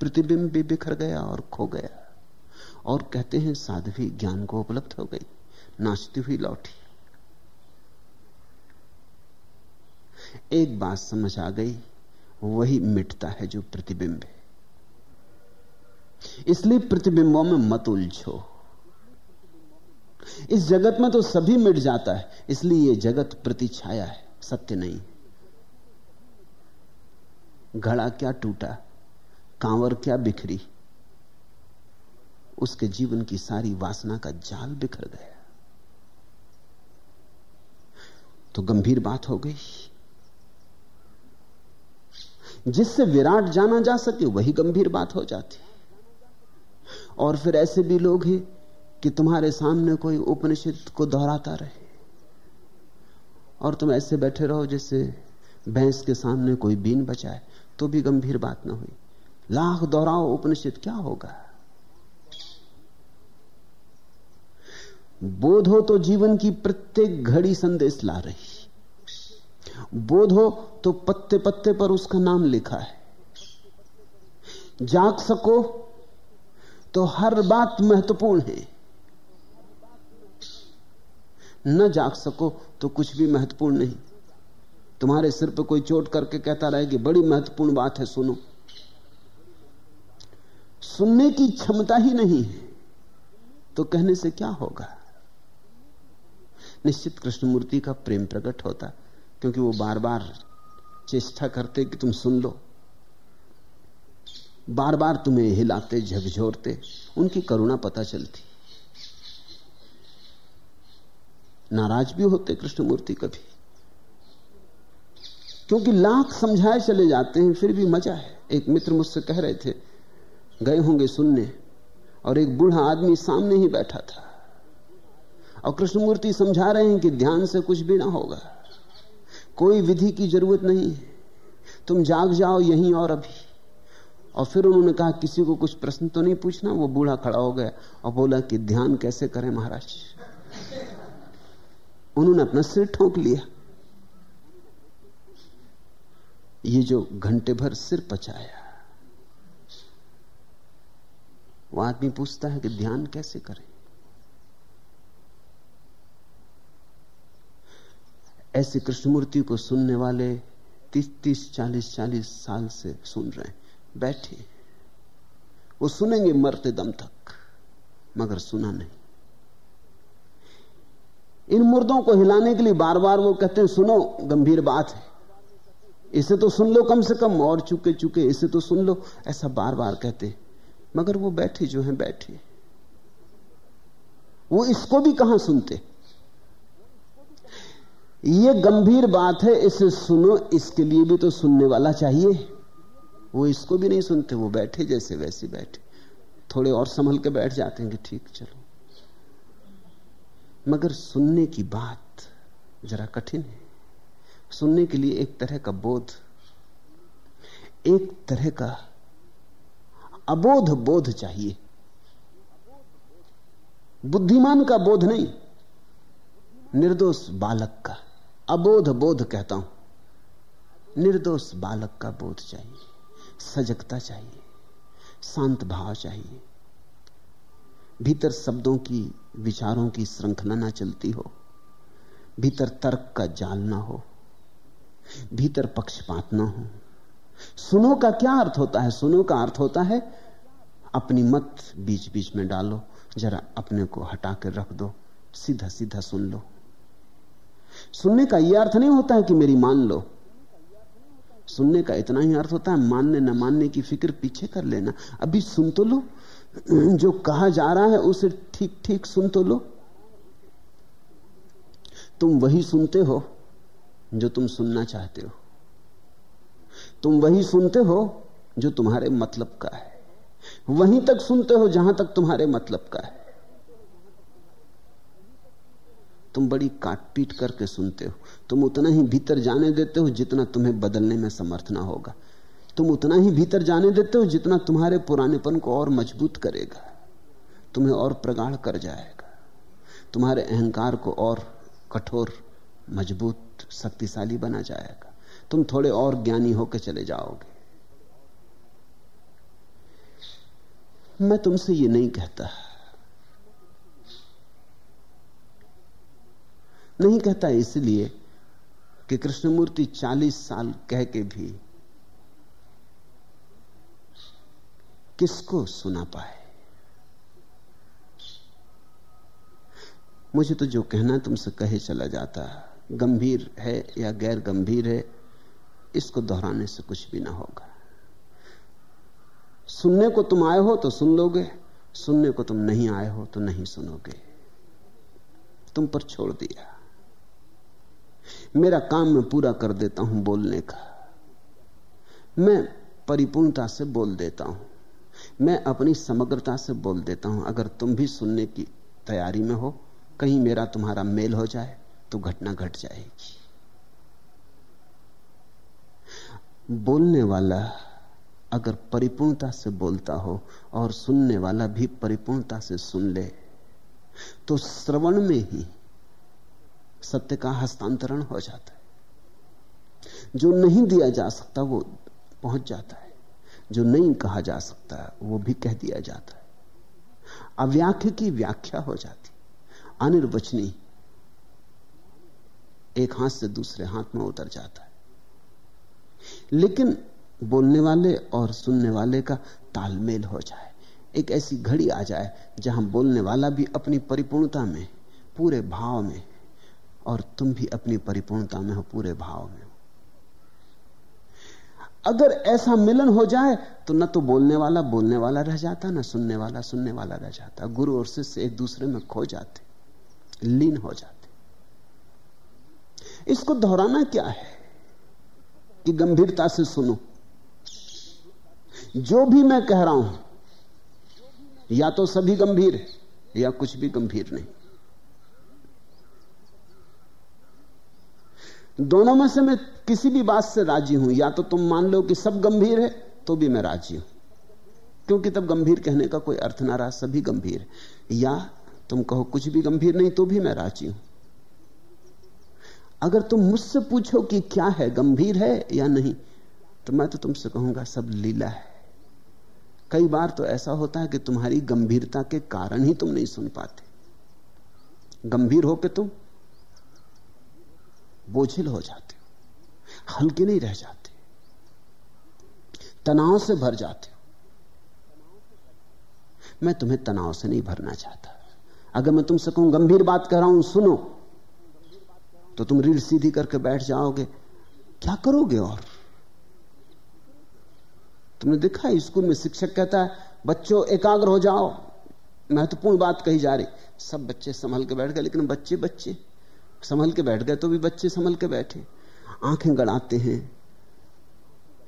प्रतिबिंब भी बिखर गया और खो गया। और कहते हैं, साध्वी ज्ञान को उपलब्ध हो गई, नाचती हुई लौटी। एक बात समझ आ गई, वही मिटता है जो प्रतिबिंब है। इसलिए प्रतिबिंबों में मत उलझो। इस जगत में तो सभी मिट जाता है, इसलिए यह जगत प्रतिछाया है, सत्य नहीं। घड़ा क्या टूटा, कांवर क्या बिखरी, उसके जीवन की सारी वासना का जाल बिखर गया। तो गंभीर बात हो गई। जिससे विराट जाना जा सके, वही गंभीर बात हो जाती। और फिर ऐसे भी लोग हैं कि तुम्हारे सामने कोई उपनिषद को दोहराता रहे। और तुम ऐसे बैठे रहो जैसे भैंस के सामने कोई बीन बचाए तो भी गंभीर बात ना हुई। लाख दोहराओ उपनिषद, क्या होगा? बोध हो तो जीवन की प्रत्येक घड़ी संदेश ला रही। बोध हो तो पत्ते पत्ते पर उसका नाम लिखा है। जाग सको तो हर बात महत्वपूर्ण है। न जाग सको तो कुछ भी महत्वपूर्ण नहीं। तुम्हारे सिर पर कोई चोट करके कहता रहे कि बड़ी महत्वपूर्ण बात है, सुनो। सुनने की क्षमता ही नहीं है तो कहने से क्या होगा? निश्चित कृष्णमूर्ति का प्रेम प्रकट होता, क्योंकि वो बार बार चेष्टा करते कि तुम सुन लो। बार बार तुम्हें हिलाते, झकझोरते, उनकी करुणा पता चलती। नाराज़ भी होते कृष्णमूर्ति कभी। क्योंकि लाख समझाए चले जाते हैं, फिर भी मज़ा है। एक मित्र मुझसे कह रहे थे, गए होंगे सुनने। और एक बूढ़ा आदमी सामने ही बैठा था। और कृष्णमूर्ति समझा रहे हैं कि ध्यान से कुछ भी ना होगा। कोई विधि की ज़रूरत नहीं है। तुम जाग जाओ यहीं और अभी। और फिर उन्होंने कहा, किसी को कुछ प्रश्न तो नहीं पूछना? वो बूढ़ा खड़ा हो गया और बोला कि, ध्यान कैसे करें महाराज उन्होंने अपना सिर ठोक लिया। ये जो घंटे भर सिर पचाया, वो आदमी पूछता है कि ध्यान कैसे करें? ऐसे कृष्णमूर्ति को सुनने वाले तीस तीस चालीस चालीस साल से सुन रहे हैं। बैठे वो सुनेंगे मरते दम तक, मगर सुना नहीं। इन मुर्दों को हिलाने के लिए बार बार वो कहते हैं, सुनो, गंभीर बात है। इसे तो सुन लो कम से कम, और चुके चुके इसे तो सुन लो। ऐसा बार बार कहते हैं। मगर वो बैठे, जो हैं, बैठे। वो इसको भी कहाँ सुनते? ये गंभीर बात है, इसे सुनो, इसके लिए भी तो सुनने वाला चाहिए। वो इसको भी नहीं सुनते, वो बैठे जैसे वैसे बैठे। थोड़े और संभल के बैठ जाते हैं कि ठीक, चलो। मगर सुनने की बात जरा कठिन है। सुनने के लिए एक तरह का बोध, एक तरह का अबोध बोध चाहिए। बुद्धिमान का बोध नहीं, निर्दोष बालक का अबोध बोध कहता हूँ। निर्दोष बालक का बोध चाहिए, सजगता चाहिए, शांत भाव चाहिए। भीतर शब्दों की विचारों की श्रृंखला ना चलती हो, भीतर तर्क का जाल ना हो, भीतर पक्षपात ना हो। सुनो का क्या अर्थ होता है? सुनो का अर्थ होता है, अपनी मत बीच बीच में डालो, जरा अपने को हटा कर रख दो सीधा सीधा सुन लो। सुनने का यह अर्थ नहीं होता है कि मेरी मान लो। सुनने का इतना ही अर्थ होता है, मानने न मानने की फ़िक्र पीछे कर लेना। अभी सुन तो लो जो कहा जा रहा है उसे ठीक ठीक सुन तो लो। तुम वही सुनते हो जो तुम सुनना चाहते हो। तुम वही सुनते हो जो तुम्हारे मतलब का है। वहीं तक सुनते हो जहाँ तक तुम्हारे मतलब का है। तुम बड़ी काट पीट करके सुनते हो। तुम उतना ही भीतर जाने देते हो जितना तुम्हें बदलने में समर्थना होगा। तुम उतना ही भीतर जाने देते हो जितना तुम्हारे पुरानेपन को और मज़बूत करेगा। तुम्हें और प्रगाढ़ कर जाएगा। तुम्हारे अहंकार को और कठोर, मज़बूत, शक्तिशाली बना जाएगा। तुम थोड़े और ज्ञानी होकर चले जाओगे। मैं तुमसे ये नहीं कहता। नहीं कहता इसलिए कि कृष्णमूर्ति चालीस साल कह के भी किसको सुना पाए? मुझे तो जो कहना तुमसे कहे चला जाता। गंभीर है या गैर गंभीर है, इसको दोहराने से कुछ भी ना होगा। सुनने को तुम आए हो तो सुन लोगे, सुनने को तुम नहीं आए हो तो नहीं सुनोगे। तुम पर छोड़ दिया। मेरा काम मैं पूरा कर देता हूँ बोलने का। मैं परिपूर्णता से बोल देता हूँ। मैं अपनी समग्रता से बोल देता हूँ, अगर तुम भी सुनने की तैयारी में हो, कहीं मेरा तुम्हारा मेल हो जाए तो घटना घट जाएगी। बोलने वाला अगर परिपूर्णता से बोलता हो और सुनने वाला भी परिपूर्णता से सुन ले तो श्रवण में ही सत्य का हस्तांतरण हो जाता है। जो नहीं दिया जा सकता, वो पहुँच जाता है। जो नहीं कहा जा सकता वो भी कह दिया जाता है। अव्याख्य की व्याख्या हो जाती। अनिर्वचनी एक हाथ से दूसरे हाथ में उतर जाता है। लेकिन बोलने वाले और सुनने वाले का तालमेल हो जाए। एक ऐसी घड़ी आ जाए, जहाँ बोलने वाला भी अपनी परिपूर्णता में, पूरे भाव में, और तुम भी अपनी परिपूर्णता में हो, पूरे भाव में। अगर ऐसा मिलन हो जाए तो न तो बोलने वाला बोलने वाला रह जाता, ना सुनने वाला सुनने वाला रह जाता। गुरु और शिष्य एक दूसरे में खो जाते, लीन हो जाते। इसको दोहराना क्या है? कि गंभीरता से सुनो। जो भी मैं कह रहा हूँ, या तो सभी गंभीर है, या कुछ भी गंभीर नहीं। दोनों में से मैं किसी भी बात से राज़ी हूँ। या तो तुम मान लो कि सब गंभीर है तो भी मैं राज़ी हूँ। क्योंकि तब गंभीर कहने का कोई अर्थ ना रहा, सभी गंभीर। है या तुम कहो कुछ भी गंभीर नहीं तो भी मैं राज़ी हूँ। अगर तुम मुझसे पूछो कि क्या है, गंभीर है या नहीं तो मैं तो तुमसे कहूँगा, सब लीला है। कई बार तो ऐसा होता है कि तुम्हारी गंभीरता के कारण ही तुम नहीं सुन पाते। गंभीर हो के तुम बोझिल हो जाते हो, हल्के नहीं रह जाते, तनाव से भर जाते हो। मैं तुम्हें तनाव से नहीं भरना चाहता। अगर मैं तुमसे कहूँ, गंभीर बात कह रहा हूँ, सुनो तो तुम रीढ़ सीधी करके बैठ जाओगे। क्या करोगे और? तुमने देखा स्कूल में शिक्षक कहता है, बच्चों, एकाग्र हो जाओ। महत्वपूर्ण बात कही जा रही। सब बच्चे संभल के बैठ गए, लेकिन बच्चे बच्चे। संभल के बैठ गए तो भी बच्चे संभल के बैठे। आँखें गड़ाते हैं,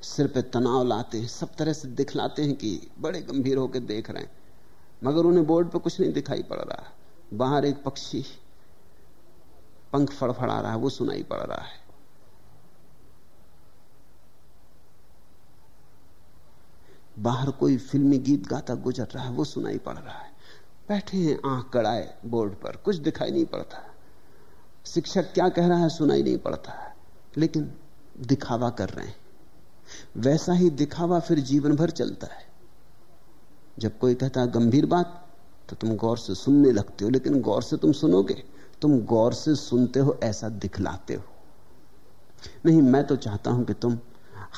सिर पे तनाव लाते हैं, सब तरह से दिखलाते हैं कि बड़े गंभीर होकर देख रहे हैं। मगर उन्हें बोर्ड पर कुछ नहीं दिखाई पड़ रहा। बाहर एक पक्षी पंख फड़फड़ा रहा है वो सुनाई पड़ रहा है। बाहर कोई फिल्मी गीत गाता गुजर रहा है वो सुनाई पड़ रहा है। बैठे हैं आँख कड़ाए बोर्ड पर, कुछ दिखाई नहीं पड़ता। शिक्षक क्या कह रहा है सुनाई नहीं पड़ता है। लेकिन दिखावा कर रहे हैं। वैसा ही दिखावा फिर जीवन भर चलता है। जब कोई कहता है गंभीर बात तो तुम गौर से सुनने लगते हो, लेकिन गौर से तुम सुनोगे। तुम गौर से सुनते हो, ऐसा दिखलाते हो। नहीं, मैं तो चाहता हूँ कि तुम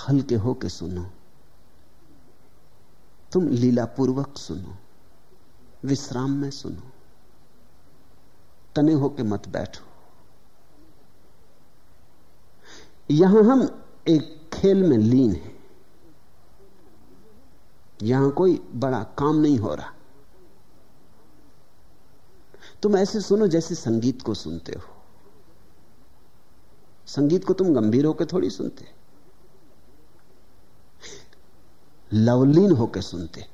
हल्के होके सुनो। तुम लीलापूर्वक सुनो। विश्राम में सुनो। तने होके मत बैठो। यहाँ हम एक खेल में लीन है। यहाँ कोई बड़ा काम नहीं हो रहा। तुम ऐसे सुनो जैसे संगीत को सुनते हो। संगीत को तुम गंभीर होकर थोड़ी सुनते। लवलीन होकर सुनते।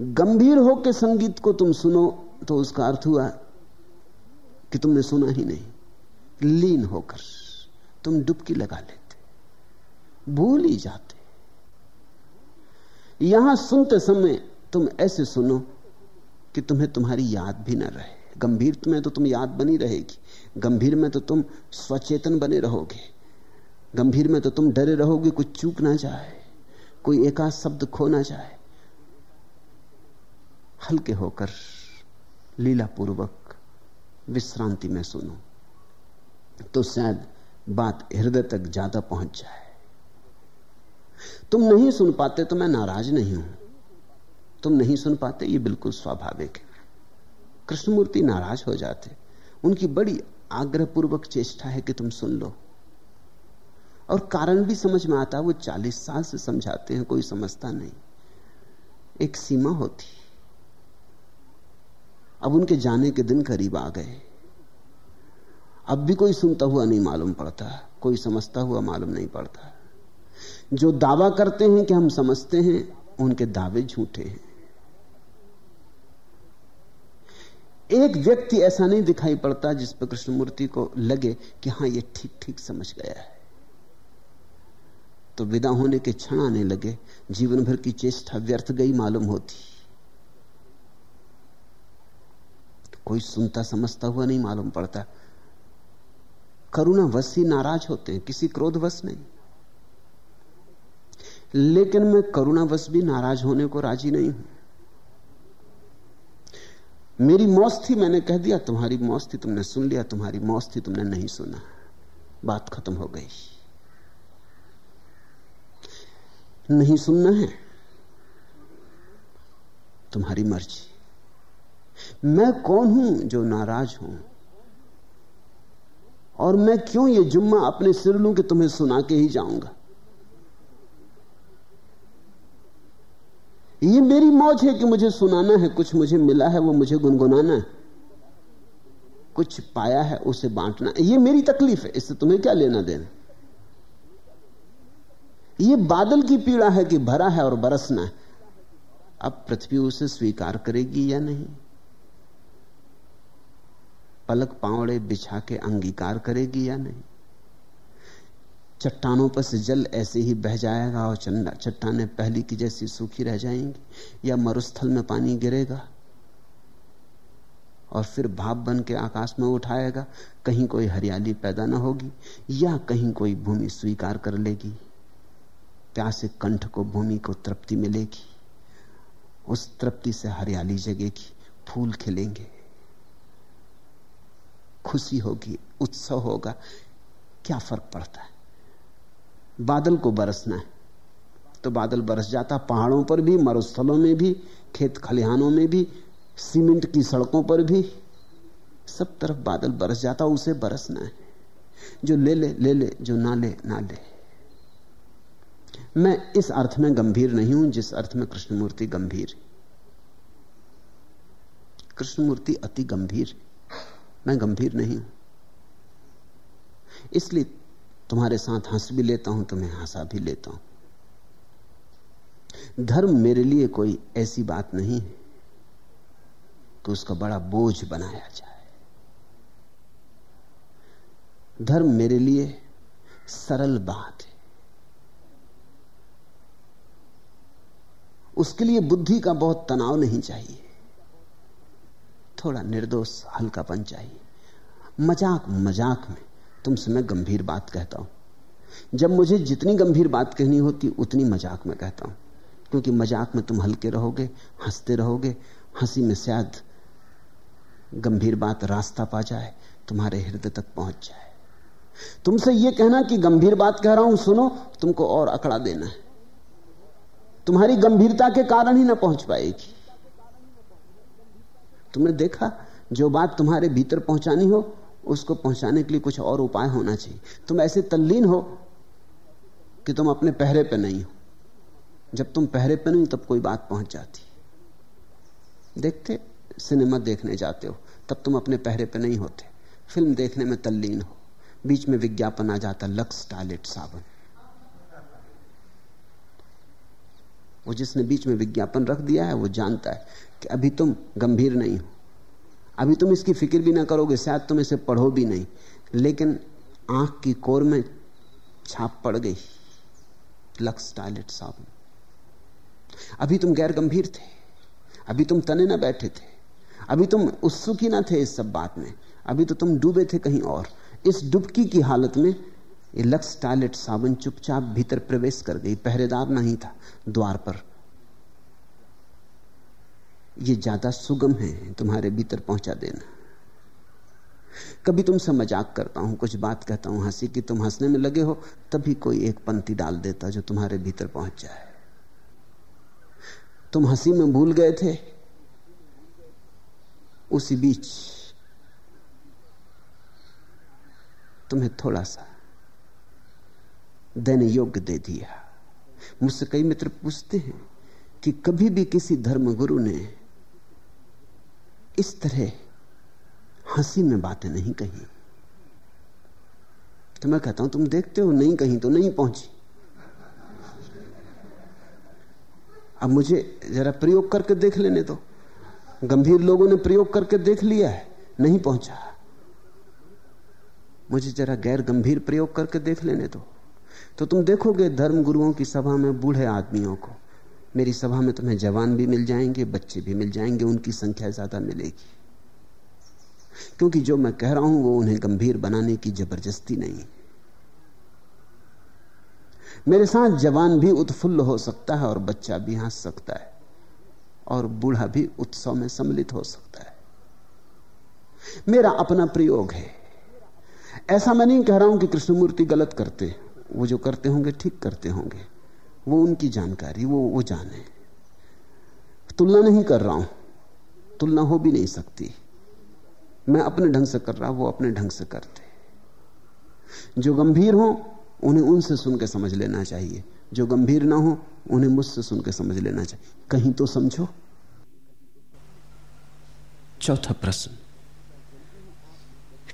गंभीर होकर संगीत को तुम सुनो तो उसका अर्थ हुआ कि तुमने सुना ही नहीं। लीन होकर तुम डुबकी लगा लेते, भूल ही जाते। यहाँ सुनते समय तुम ऐसे सुनो कि तुम्हें तुम्हारी याद भी न रहे। गंभीर में तो तुम याद बनी रहेगी, गंभीर में तो तुम स्वचेतन बने रहोगे, गंभीर में तो तुम डरे रहोगे कुछ चूक ना जाए, कोई एकाध शब्द खो ना जाए। हल्के होकर लीलापूर्वक विश्रांति में सुनो। तो शायद बात हृदय तक ज़्यादा पहुँच जाए। तुम नहीं सुन पाते तो मैं नाराज़ नहीं हूँ। तुम नहीं सुन पाते, ये बिल्कुल स्वाभाविक है। कृष्णमूर्ति नाराज़ हो जाते। उनकी बड़ी आग्रहपूर्वक चेष्टा है कि तुम सुन लो। और कारण भी समझ में आता, वो चालीस साल से समझाते हैं, कोई समझता नहीं। एक सीमा होती। अब उनके जाने के दिन करीब आ गए। अब भी कोई सुनता हुआ नहीं मालूम पड़ता, कोई समझता हुआ मालूम नहीं पड़ता। जो दावा करते हैं कि हम समझते हैं, उनके दावे झूठे हैं। एक व्यक्ति ऐसा नहीं दिखाई पड़ता जिस पर कृष्णमूर्ति को लगे कि हाँ, ये ठीक ठीक समझ गया है। तो विदा होने के क्षण आने लगे, जीवन भर की चेष्टा व्यर्थ गई मालूम होती। कोई सुनता समझता हुआ नहीं मालूम पड़ता। करुणा वश ही नाराज़ होते हैं, किसी क्रोध वश नहीं। लेकिन मैं करुणावश भी नाराज़ होने को राज़ी नहीं हूँ। मेरी मौत थी, मैंने कह दिया, तुम्हारी मौत थी, तुमने सुन लिया, तुम्हारी मौत थी, तुमने नहीं सुना। बात खत्म हो गई। नहीं सुनना है, तुम्हारी मर्ज़ी। मैं कौन हूँ जो नाराज़ हूँ? और मैं क्यों ये जुम्मा अपने सिर लू कि तुम्हें सुना के ही जाऊँगा? ये मेरी मौज है कि मुझे सुनाना है, कुछ मुझे मिला है, वो मुझे गुनगुनाना है। कुछ पाया है, उसे बांटना ये मेरी तकलीफ़ है, इससे तुम्हें क्या लेना देना? ये बादल की पीड़ा है कि भरा है और बरसना है। अब पृथ्वी उसे स्वीकार करेगी या नहीं? पलक पावड़े बिछा के अंगीकार करेगी या नहीं? चट्टानों पर से जल ऐसे ही बह जाएगा और चट्टाने पहली की जैसी सूखी रह जाएँगी, या मरुस्थल में पानी गिरेगा? और फिर भाप बन के आकाश में उठाएगा, कहीं कोई हरियाली पैदा ना होगी, या कहीं कोई भूमि स्वीकार कर लेगी। प्यासे कंठ को भूमि को तृप्ति मिलेगी, उस तृप्ति से हरियाली जगेगी, फूल खिलेंगे। खुशी होगी उत्सव होगा। क्या फ़र्क पड़ता है? बादल को बरसना है तो बादल बरस जाता पहाड़ों पर भी, मरुस्थलों में भी, खेत खलिहानों में भी, सीमेंट की सड़कों पर भी। सब तरफ़ बादल बरस जाता उसे बरसना है। जो ले ले ले ले, जो ना ले ना ले। मैं इस अर्थ में गंभीर नहीं हूँ, जिस अर्थ में कृष्णमूर्ति गंभीर। कृष्णमूर्ति अति गंभीर। मैं गंभीर नहीं हूँ। इसलिए तुम्हारे साथ हंस भी लेता हूँ, तुम्हें हंसा भी लेता हूँ। धर्म मेरे लिए कोई ऐसी बात नहीं है कि उसका बड़ा बोझ बनाया जाए। धर्म मेरे लिए सरल बात है। उसके लिए बुद्धि का बहुत तनाव नहीं चाहिए। थोड़ा निर्दोष, हल्कापन चाहिए। मज़ाक मज़ाक में तुमसे मैं गंभीर बात कहता हूँ। जब मुझे जितनी गंभीर बात कहनी होती, उतनी मज़ाक में कहता हूँ। क्योंकि मज़ाक में तुम हल्के रहोगे, हँसते रहोगे, हँसी में शायद गंभीर बात रास्ता पा जाए, तुम्हारे हृदय तक पहुँच जाए। तुमसे यह कहना कि गंभीर बात कह रहा हूँ, सुनो, तुमको और अकड़ा देना है। तुम्हारी गंभीरता के कारण ही ना पहुँच पाएगी। तुमने देखा? जो बात तुम्हारे भीतर पहुंचानी हो, उसको पहुँचाने के लिए कुछ और उपाय होना चाहिए। तुम ऐसे तल्लीन हो कि तुम अपने पहरे पे नहीं हो। जब तुम पहरे पे नहीं, तब कोई बात पहुँच जाती। देखते, सिनेमा देखने जाते हो, तब तुम अपने पहरे पे नहीं होते। फ़िल्म देखने में तल्लीन हो। बीच में विज्ञापन आ जाता, लक्स टॉयलेट साबुन। वो जिसने बीच में विज्ञापन रख दिया है, वो जानता है। कि अभी तुम गंभीर नहीं हो। अभी तुम इसकी फ़िक्र भी ना करोगे, शायद तुम इसे पढ़ो भी नहीं। लेकिन आँख की कोर में छाप पड़ गई, लक्स टॉयलेट साबुन। अभी तुम गैर गंभीर थे। अभी तुम तने ना बैठे थे। अभी तुम उत्सुक ही ना थे इस सब बात में। अभी तो तुम डूबे थे कहीं और। इस डुबकी की हालत में ये लक्स टॉयलेट साबुन चुपचाप भीतर प्रवेश कर गई। पहरेदार नहीं था, द्वार पर ये ज़्यादा सुगम है, तुम्हारे भीतर पहुँचा देना। कभी तुमसे मज़ाक करता हूँ, कुछ बात कहता हूँ, हँसी की तुम हंसने में लगे हो, तभी कोई एक पंक्ति डाल देता जो तुम्हारे भीतर पहुँच जाए। तुम हँसी में भूल गए थे, उसी बीच तुम्हें थोड़ा सा देने योग्य दे दिया। मुझसे कई मित्र पूछते हैं कि कभी भी किसी धर्मगुरु ने इस तरह हँसी में बातें नहीं कही। तो मैं कहता हूँ, तुम देखते हो, नहीं कहीं तो नहीं पहुँची। अब मुझे जरा प्रयोग करके देख लेने दो। गंभीर लोगों ने प्रयोग करके देख लिया है, नहीं पहुँचा। मुझे जरा गैर गंभीर प्रयोग करके देख लेने दो। तो तुम देखोगे धर्म गुरुओं की सभा में बूढ़े आदमियों को। मेरी सभा में तुम्हें जवान भी मिल जाएँगे, बच्चे भी मिल जाएँगे, उनकी संख्या ज़्यादा मिलेगी। क्योंकि जो मैं कह रहा हूँ, वो उन्हें गंभीर बनाने की ज़बरदस्ती नहीं। मेरे साथ जवान भी उत्फुल्ल हो सकता है और बच्चा भी हंस सकता है, और बूढ़ा भी उत्सव में सम्मिलित हो सकता है। मेरा अपना प्रयोग है। ऐसा मैं नहीं कह रहा हूँ कि कृष्णमूर्ति गलत करते, वो जो करते होंगे, ठीक करते होंगे। वो उनकी जानकारी, वो वो जाने। तुलना नहीं कर रहा हूँ। तुलना हो भी नहीं सकती। मैं अपने ढंग से कर रहा, वो अपने ढंग से करते। जो गंभीर हो, उन्हें उनसे सुन के समझ लेना चाहिए। जो गंभीर ना हो, उन्हें मुझसे सुन के समझ लेना चाहिए। कहीं तो समझो। चौथा प्रश्न।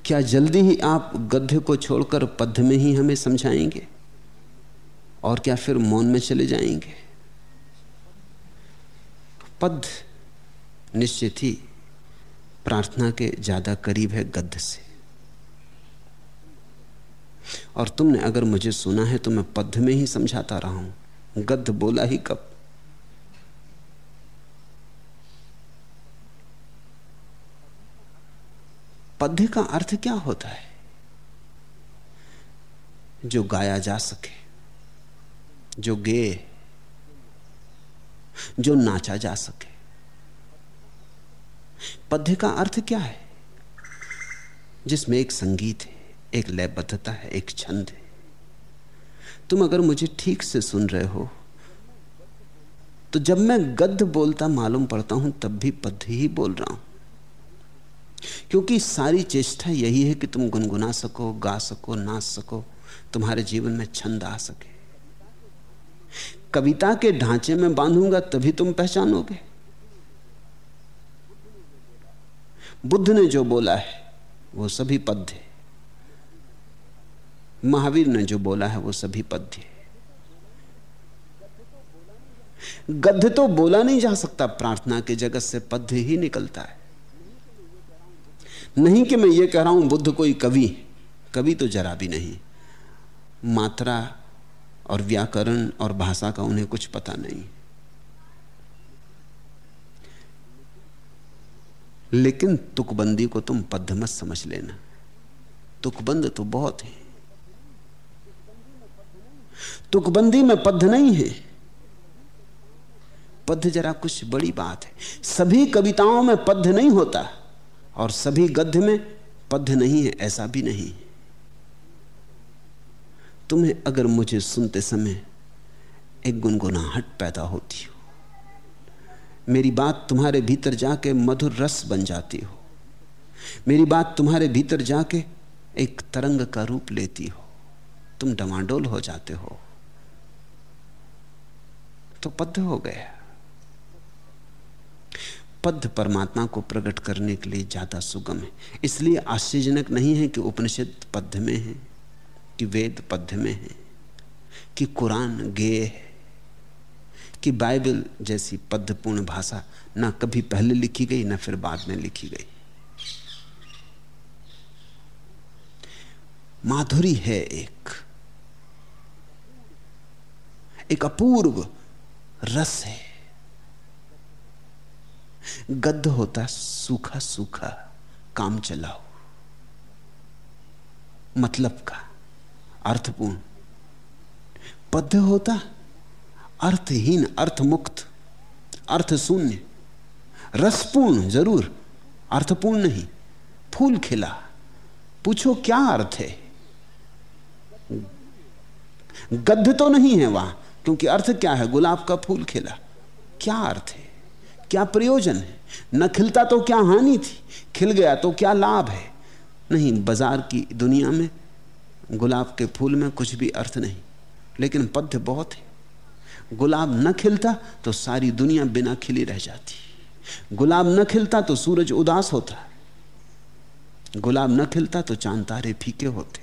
क्या जल्दी ही आप गद्य को छोड़कर पद्य में ही हमें समझाएँगे? और क्या फिर मौन में चले जाएँगे? पद निश्चित ही प्रार्थना के ज़्यादा करीब है गद्य से। और तुमने अगर मुझे सुना है तो मैं पद्य में ही समझाता रहा हूँ। गद्य बोला ही कब? पद्य का अर्थ क्या होता है? जो गाया जा सके। जो गे, जो नाचा जा सके। पद्य का अर्थ क्या है? जिसमें एक संगीत है, एक लयबद्धता है, एक छंद है। तुम अगर मुझे ठीक से सुन रहे हो तो जब मैं गद्य बोलता मालूम पड़ता हूँ, तब भी पद्य ही बोल रहा हूँ। क्योंकि सारी चेष्टा यही है कि तुम गुनगुना सको, गा सको, नाच सको, तुम्हारे जीवन में छंद आ सके। कविता के ढांचे में बांधूँगा, तभी तुम पहचानोगे। बुद्ध ने जो बोला है, वो सभी पद्य महावीर ने जो बोला है, वो सभी पद्य गद्य तो बोला नहीं जा सकता, प्रार्थना के जगत से पद्य ही निकलता है। नहीं कि मैं ये कह रहा हूँ, बुद्ध कोई कवि कवि तो जरा भी नहीं। मात्रा और व्याकरण और भाषा का उन्हें कुछ पता नहीं। लेकिन तुकबंदी को तुम पद्य मत समझ लेना। तुकबंद तो बहुत है। तुकबंदी में पद्य नहीं है। पद्य जरा कुछ बड़ी बात है। सभी कविताओं में पद्य नहीं होता और सभी गद्य में पद्य नहीं है, ऐसा भी नहीं तुम्हें अगर मुझे सुनते समय एक गुनगुनाहट पैदा होती हो, मेरी बात तुम्हारे भीतर जाके मधुर रस बन जाती हो, मेरी बात तुम्हारे भीतर जाके एक तरंग का रूप लेती हो, तुम डमाडोल हो जाते हो तो पद्य हो गया। पद्य परमात्मा को प्रकट करने के लिए ज़्यादा सुगम है, इसलिए आश्चर्यजनक नहीं है कि उपनिषद पद्य में है। कि वेद पद्य में है कि कुरान गेय है, कि बाइबल जैसी पद्यपूर्ण भाषा ना कभी पहले लिखी गई, ना फिर बाद में लिखी गई। माधुरी है एक एक अपूर्व रस है। गद्द होता सूखा सूखा काम चलाओ मतलब का। अर्थपूर्ण। पद्य होता, अर्थहीन, अर्थमुक्त अर्थ शून्य रसपूर्ण, ज़रूर, अर्थपूर्ण नहीं, फूल खिला। पूछो क्या अर्थ है? गद्य तो नहीं है वहाँ, क्योंकि अर्थ क्या है? गुलाब का फूल खिला। क्या अर्थ है? क्या प्रयोजन है? न खिलता तो क्या हानि थी? खिल गया तो क्या लाभ है? नहीं, बाज़ार की दुनिया में गुलाब के फूल में कुछ भी अर्थ नहीं। लेकिन पद्य बहुत है। गुलाब न खिलता तो सारी दुनिया बिना खिली रह जाती। गुलाब न खिलता तो सूरज उदास होता। गुलाब न खिलता तो चाँद तारे फीके होते।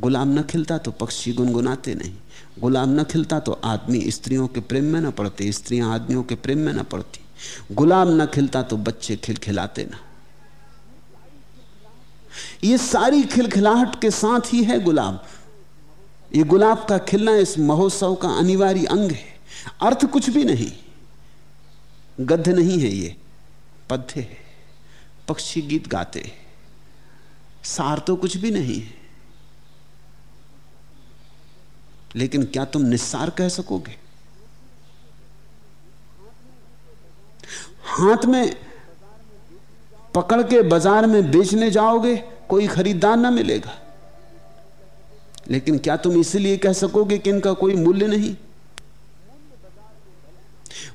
गुलाब न खिलता तो पक्षी गुनगुनाते नहीं। गुलाब न खिलता तो आदमी स्त्रियों के प्रेम में न पड़ते, स्त्रियाँ आदमियों के प्रेम में न पड़ती। गुलाब न खिलता तो बच्चे खिलखिलाते ना। ये सारी खिलखिलाहट के साथ ही है गुलाब ये गुलाब का खिलना इस महोत्सव का अनिवार्य अंग है। अर्थ कुछ भी नहीं। गद्य नहीं है ये। पद्य है। पक्षी गीत गाते सार तो कुछ भी नहीं है। लेकिन क्या तुम निस्सार कह सकोगे? हाथ में पकड़ के बाज़ार में बेचने जाओगे, कोई खरीदार ना मिलेगा। लेकिन क्या तुम इसलिए कह सकोगे कि इनका कोई मूल्य नहीं?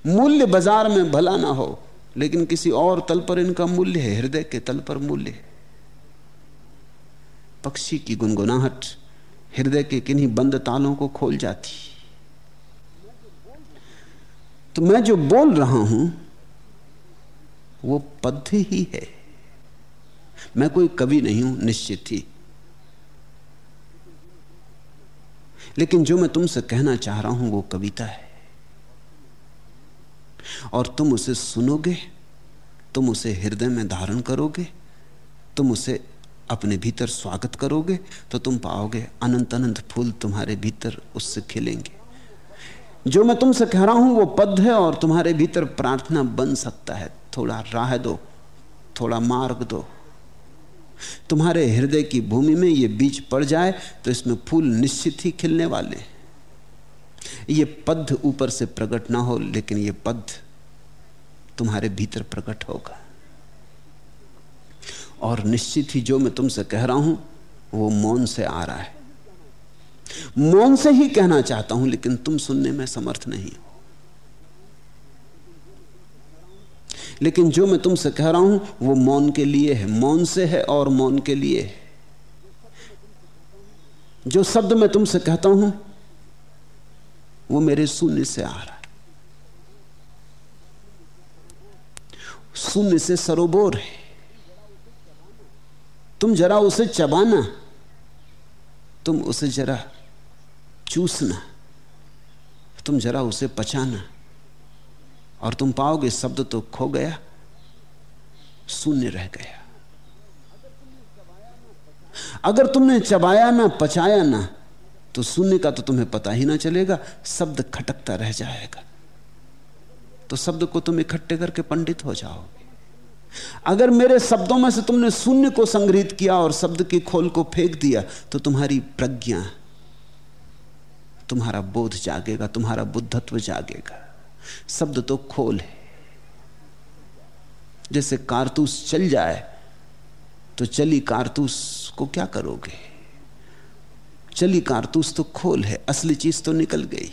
मूल्य बाज़ार में भला ना हो, लेकिन किसी और तल पर इनका मूल्य है, हृदय के तल पर मूल्य है। पक्षी की गुनगुनाहट हृदय के किन्हीं बंद तालों को खोल जाती। तो मैं जो बोल रहा हूँ वो पद्य ही है। मैं कोई कवि नहीं हूँ, निश्चित ही। लेकिन जो मैं तुमसे कहना चाह रहा हूँ, वो कविता है। और तुम उसे सुनोगे, तुम उसे हृदय में धारण करोगे, तुम उसे अपने भीतर स्वागत करोगे तो तुम पाओगे अनंत अनंत फूल तुम्हारे भीतर उससे खिलेंगे। जो मैं तुमसे कह रहा हूँ वो पद है और तुम्हारे भीतर प्रार्थना बन सकता है। थोड़ा राह दो, थोड़ा मार्ग दो। तुम्हारे हृदय की भूमि में ये बीज पड़ जाए तो इसमें फूल निश्चित ही खिलने वाले। ये पद ऊपर से प्रकट ना हो, लेकिन ये पद तुम्हारे भीतर प्रकट होगा। और निश्चित ही जो मैं तुमसे कह रहा हूँ, वो मौन से आ रहा है। मौन से ही कहना चाहता हूँ, लेकिन तुम सुनने में समर्थ नहीं। हो लेकिन जो मैं तुमसे कह रहा हूँ, वो मौन के लिए है। मौन से है और मौन के लिए है। जो शब्द मैं तुमसे कहता हूँ, वो मेरे शून्य से आ रहा है। शून्य से सरोबोर है। तुम जरा उसे चबाना, तुम उसे जरा चूसना, तुम जरा उसे पचाना और तुम पाओगे शब्द तो खो गया, शून्य रह गया। अगर तुमने चबाया ना, पचाया ना तो शून्य का तो तुम्हें पता ही ना चलेगा, शब्द खटकता रह जाएगा। तो शब्द को तुम इकट्ठे करके पंडित हो जाओगे। अगर मेरे शब्दों में से तुमने शून्य को संग्रहित किया और शब्द की खोल को फेंक दिया तो तुम्हारी प्रज्ञा तुम्हारा बोध जागेगा, तुम्हारा बुद्धत्व जागेगा। शब्द तो खोल है। जैसे कारतूस चल जाए तो चली कारतूस को क्या करोगे? चली कारतूस तो खोल है, असली चीज़ तो निकल गई।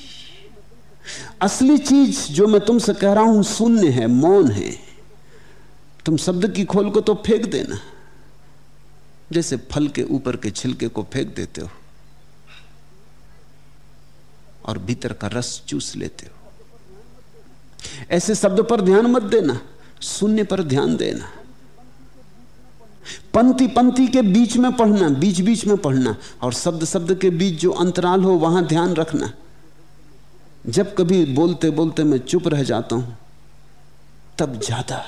असली चीज़ जो मैं तुमसे कह रहा हूँ शून्य है, मौन है। तुम शब्द की खोल को तो फेंक देना। जैसे फल के ऊपर के छिलके को फेंक देते हो। और भीतर का रस चूस लेते हो। ऐसे शब्द पर ध्यान मत देना, शून्य पर ध्यान देना। पंक्ति पंक्ति के बीच में पढ़ना, बीच बीच में पढ़ना और शब्द शब्द के बीच जो अंतराल हो, वहाँ ध्यान रखना। जब कभी बोलते बोलते मैं चुप रह जाता हूँ, तब ज़्यादा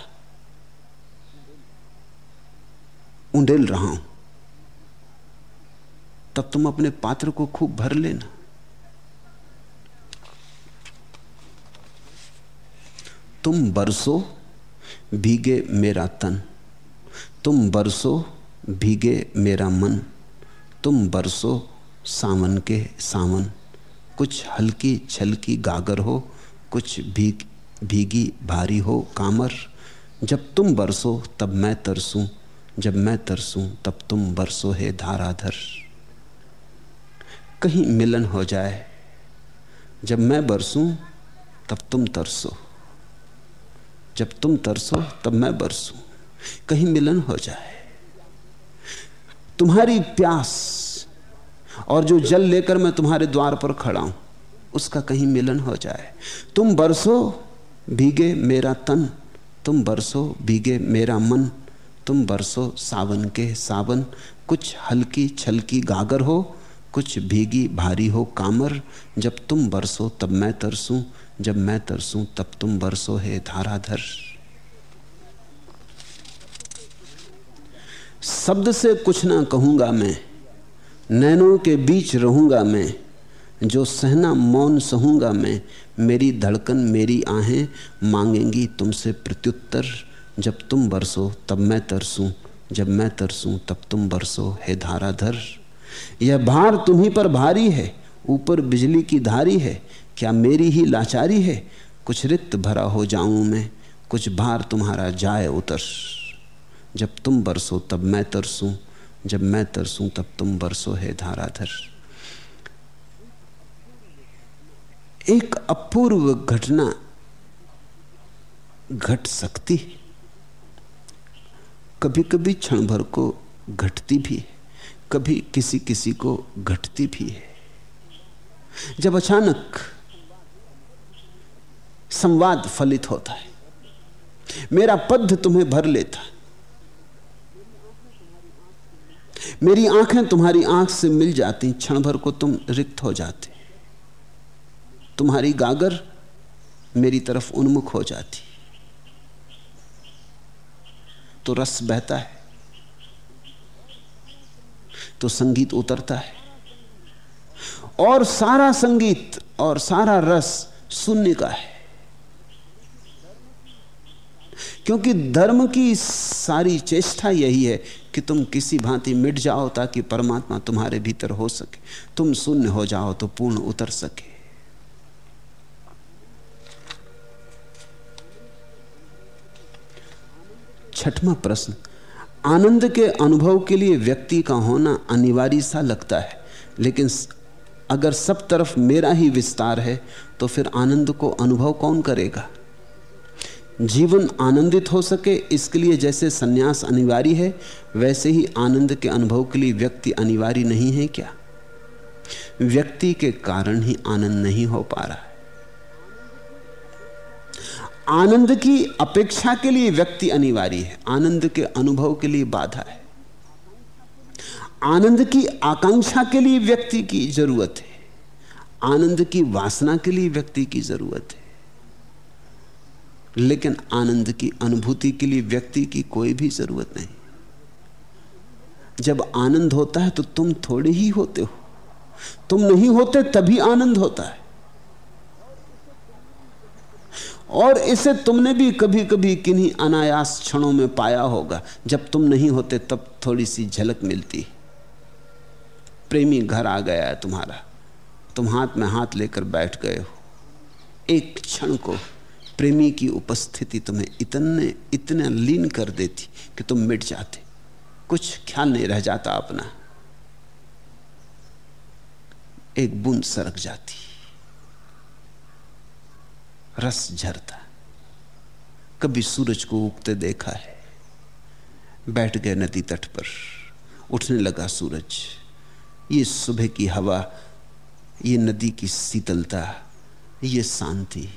उंडेल रहा हूँ। तब तुम अपने पात्र को खूब भर लेना। तुम बरसो भीगे मेरा तन, तुम बरसो भीगे मेरा मन, तुम बरसो सावन के सावन, कुछ हल्की छलकी गागर हो, कुछ भीग, भीगी भारी हो कामर जब तुम बरसो तब मैं तरसूं, जब मैं तरसूं तब तुम बरसो है धाराधर। कहीं मिलन हो जाए, जब मैं बरसूं तब तुम तरसो। जब तुम तरसो, तब मैं बरसूं। कहीं मिलन हो जाए। तुम्हारी प्यास और जो जल लेकर मैं तुम्हारे द्वार पर खड़ा हूँ, उसका कहीं मिलन हो जाए। तुम बरसो, भीगे मेरा तन। तुम बरसो, भीगे मेरा मन। तुम बरसो, सावन के सावन। कुछ हल्की छलकी गागर हो, कुछ भीगी भारी हो कामर जब तुम बरसो, तब मैं तरसूं। जब मैं तरसूं, तब तुम बरसो है धाराधर। शब्द से कुछ ना कहूँगा मैं, नैनों के बीच रहूँगा मैं, जो सहना मौन सहूँगा मैं, मेरी धड़कन मेरी आहें मांगेंगी तुमसे प्रत्युत्तर। जब तुम बरसो, तब मैं तरसूं, जब मैं तरसूं, तब तुम बरसो हे धाराधर। यह भार तुम्ही पर भारी है, ऊपर बिजली की धारी है क्या मेरी ही लाचारी है? कुछ रिक्त भरा हो जाऊँ मैं, कुछ भार तुम्हारा जाए उतर जब तुम बरसो तब मैं तरसूं, जब मैं तरसूं तब तुम बरसो है धाराधर। एक अपूर्व घटना घट सकती कभी कभी क्षण भर को घटती भी है, कभी किसी किसी को घटती भी है। जब अचानक संवाद फलित होता है। मेरा पद तुम्हें भर लेता मेरी आँखें तुम्हारी आँख से मिल जाती, क्षण भर को तुम रिक्त हो जाते। तुम्हारी गागर मेरी तरफ़ उन्मुख हो जाती। तो रस बहता है। तो संगीत उतरता है। और सारा संगीत और सारा रस शून्य का है। क्योंकि धर्म की सारी चेष्टा यही है कि तुम किसी भांति मिट जाओ ताकि परमात्मा तुम्हारे भीतर हो सके। तुम शून्य हो जाओ तो पूर्ण उतर सके। छठवा प्रश्न, आनंद के अनुभव के लिए व्यक्ति का होना अनिवार्य सा लगता है, लेकिन अगर सब तरफ़ मेरा ही विस्तार है तो फिर आनंद को अनुभव कौन करेगा? जीवन आनंदित हो सके, इसके लिए जैसे सन्यास अनिवार्य है, वैसे ही आनंद के अनुभव के लिए व्यक्ति अनिवार्य नहीं है क्या? व्यक्ति के कारण ही आनंद नहीं हो पा रहा है। आनंद की अपेक्षा के लिए व्यक्ति अनिवार्य है, आनंद के अनुभव के लिए बाधा है। आनंद की आकांक्षा के लिए व्यक्ति की ज़रूरत है, आनंद की वासना के लिए व्यक्ति की ज़रूरत है। लेकिन आनंद की अनुभूति के लिए व्यक्ति की कोई भी ज़रूरत नहीं। जब आनंद होता है तो तुम थोड़े ही होते हो। तुम नहीं होते तभी आनंद होता है। और इसे तुमने भी कभी कभी किन्हीं अनायास क्षणों में पाया होगा। जब तुम नहीं होते तब थोड़ी सी झलक मिलती। प्रेमी घर आ गया है तुम्हारा। तुम हाथ में हाथ लेकर बैठ गए हो। एक क्षण को प्रेमी की उपस्थिति तुम्हें इतने इतने लीन कर देती कि तुम मिट जाते। कुछ ख्याल नहीं रह जाता अपना। एक बूंद सरक जाती। रस झरता। कभी सूरज को उगते देखा है। बैठ गए नदी तट पर। उठने लगा सूरज। ये सुबह की हवा, ये नदी की शीतलता, ये शांति।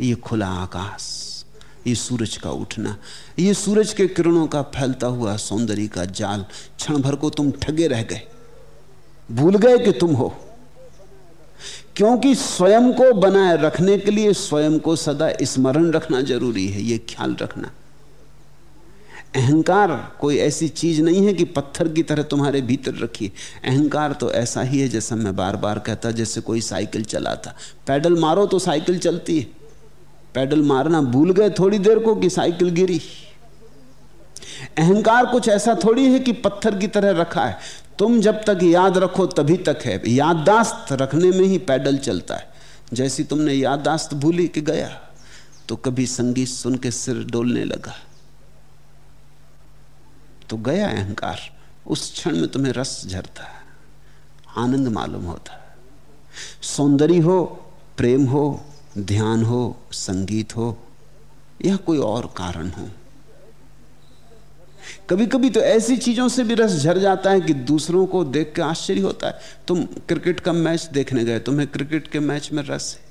ये खुला आकाश, ये सूरज का उठना, ये सूरज के किरणों का फैलता हुआ सौंदर्य का जाल, क्षण भर को तुम ठगे रह गए। भूल गए कि तुम हो। क्योंकि स्वयं को बनाए रखने के लिए स्वयं को सदा स्मरण रखना ज़रूरी है यह ख्याल रखना। अहंकार कोई ऐसी चीज़ नहीं है कि पत्थर की तरह तुम्हारे भीतर रखी अहंकार तो ऐसा ही है जैसा मैं बार बार कहता, जैसे कोई साइकिल चलाता। पैडल मारो तो साइकिल चलती है। पैडल मारना भूल गए थोड़ी देर को कि साइकिल गिरी। अहंकार कुछ ऐसा थोड़ी है कि पत्थर की तरह रखा है। तुम जब तक याद रखो तभी तक है। याददाश्त रखने में ही पैडल चलता है। जैसी तुमने याददाश्त भूली कि गया तो कभी संगीत सुन के सिर डोलने लगा। तो गया अहंकार। उस क्षण में तुम्हें रस झरता, आनंद मालूम होता। सौंदर्य हो, प्रेम हो ध्यान हो, संगीत हो, या कोई और कारण हो। कभी कभी तो ऐसी चीज़ों से भी रस झर जाता है कि दूसरों को देख के आश्चर्य होता है। तुम क्रिकेट का मैच देखने गए, तुम्हें क्रिकेट के मैच में रस है।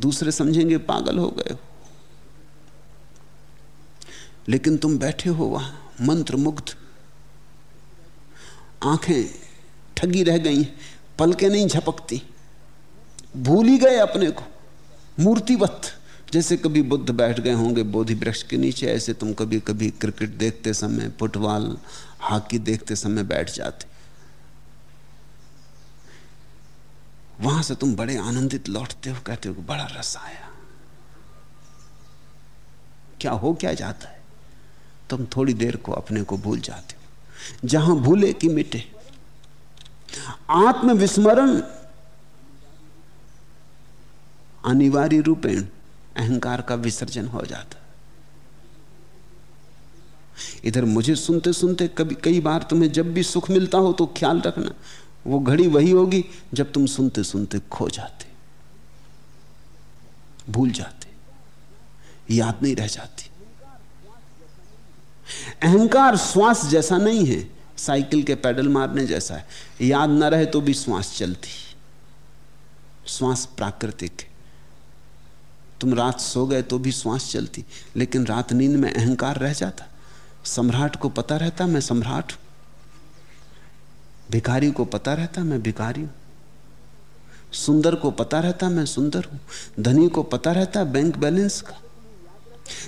दूसरे समझेंगे, पागल हो गए हो। लेकिन तुम बैठे हो वहाँ मंत्र मुग्ध आँखें ठगी रह गई पलके नहीं झपकती। भूल ही गए अपने को। मूर्तिवत। जैसे कभी बुद्ध बैठ गए होंगे बोधि वृक्ष के नीचे, ऐसे तुम कभी कभी क्रिकेट देखते समय, फुटबॉल, हॉकी देखते समय बैठ जाते। वहाँ से तुम बड़े आनंदित लौटते हो, कहते हो बड़ा रस आया। क्या हो क्या जाता है? तुम थोड़ी देर को अपने को भूल जाते हो। जहाँ भूले कि मिटे। आत्मविस्मरण अनिवार्य रूपेण अहंकार का विसर्जन हो जाता। इधर मुझे सुनते सुनते कभी कई बार तुम्हें जब भी सुख मिलता हो तो ख्याल रखना, वो घड़ी वही होगी जब तुम सुनते सुनते खो जाते, भूल जाते, याद नहीं रह जाती। अहंकार श्वास जैसा नहीं है, साइकिल के पैडल मारने जैसा है, याद ना रहे तो भी श्वास चलती। श्वास प्राकृतिक है। तुम रात सो गए तो भी श्वास चलती, लेकिन रात नींद में अहंकार रह जाता। सम्राट को पता रहता, मैं सम्राट हूँ। भिखारी को पता रहता, मैं भिखारी हूँ। सुंदर को पता रहता, मैं सुंदर हूँ। धनी को पता रहता, बैंक बैलेंस का।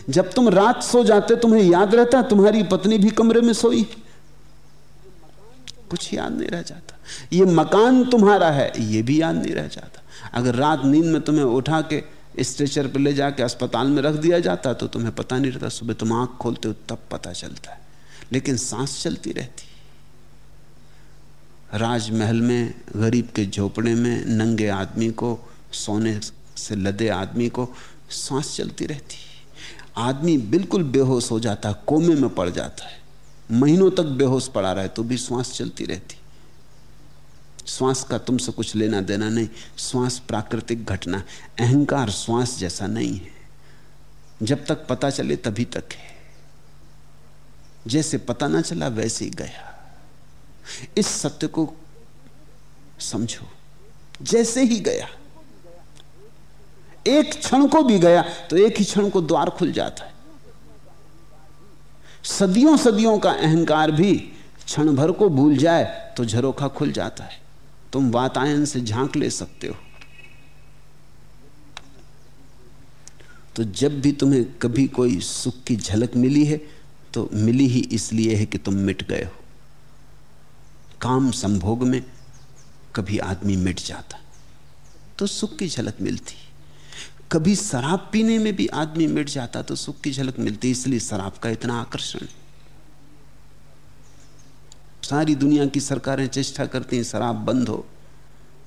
जब तुम रात सो जाते, तुम्हें याद रहता, तुम्हारी पत्नी भी कमरे में सोई। कुछ याद नहीं रह जाता। ये मकान तुम्हारा है, ये भी याद नहीं रह जाता। अगर रात नींद में तुम्हें उठा के स्ट्रेचर पर ले जाके अस्पताल में रख दिया जाता तो तुम्हें पता नहीं रहता, सुबह तुम आँख खोलते हो तब पता चलता है। लेकिन सांस चलती रहती। राजमहल में, गरीब के झोपड़े में, नंगे आदमी को, सोने से लदे आदमी को सांस चलती रहती। आदमी बिल्कुल बेहोश हो जाता, कोमे में पड़ जाता है। महीनों तक बेहोश पड़ा रहे तो भी सांस चलती रहती। श्वास का तुमसे कुछ लेना देना नहीं, श्वास प्राकृतिक घटना, अहंकार श्वास जैसा नहीं है। जब तक पता चले तभी तक है। जैसे पता ना चला वैसे ही गया। इस सत्य को समझो, जैसे ही गया। एक क्षण को भी गया तो एक ही क्षण को द्वार खुल जाता है। सदियों सदियों का अहंकार भी क्षण भर को भूल जाए तो झरोखा खुल जाता है। तुम वातायन से झाँक ले सकते हो। तो जब भी तुम्हें कभी कोई सुख की झलक मिली है तो मिली ही इसलिए है कि तुम मिट गए हो। काम संभोग में कभी आदमी मिट जाता तो सुख की झलक मिलती। कभी शराब पीने में भी आदमी मिट जाता तो सुख की झलक मिलती, इसलिए शराब का इतना आकर्षण। सारी दुनिया की सरकारें चेष्टा करती हैं, शराब बंद हो।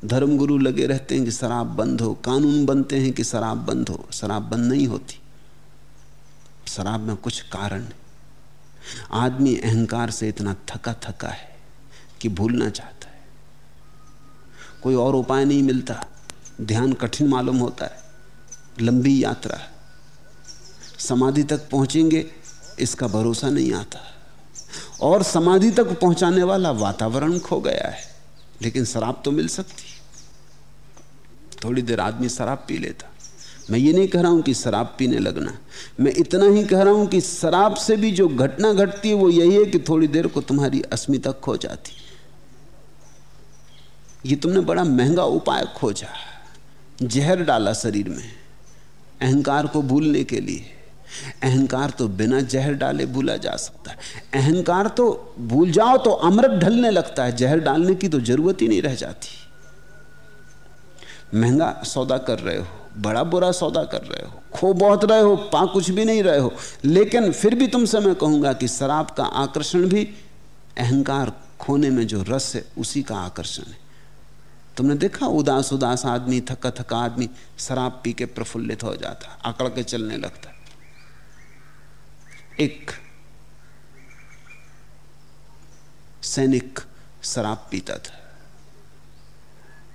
धर्मगुरु लगे रहते हैं कि शराब बंद हो। कानून बनते हैं कि शराब बंद हो। शराब बंद नहीं होती। शराब में कुछ कारण है। आदमी अहंकार से इतना थका थका है कि भूलना चाहता है। कोई और उपाय नहीं मिलता। ध्यान कठिन मालूम होता है। लंबी यात्रा। है समाधि तक पहुँचेंगे, इसका भरोसा नहीं आता। और समाधि तक पहुँचाने वाला वातावरण खो गया है। लेकिन शराब तो मिल सकती। थोड़ी देर आदमी शराब पी लेता। मैं ये नहीं कह रहा हूँ कि शराब पीने लगना। मैं इतना ही कह रहा हूँ कि शराब से भी जो घटना घटती है, वो यही है कि थोड़ी देर को तुम्हारी अस्मिता खो जाती। ये तुमने बड़ा महँगा उपाय खोजा। जहर डाला शरीर में अहंकार को भूलने के लिए। अहंकार तो बिना जहर डाले भूला जा सकता है। अहंकार तो भूल जाओ तो अमृत ढलने लगता है। जहर डालने की तो ज़रूरत ही नहीं रह जाती। महँगा सौदा कर रहे हो, बड़ा बुरा सौदा कर रहे हो, खो बहुत रहे हो, पा कुछ भी नहीं रहे हो, लेकिन फिर भी तुमसे मैं कहूँगा कि शराब का आकर्षण भी अहंकार खोने में जो रस है, उसी का आकर्षण है। तुमने देखा उदास उदास आदमी, थका थका आदमी, शराब पी के प्रफुल्लित हो जाता, आकड़ के चलने लगता। एक सैनिक शराब पीता था।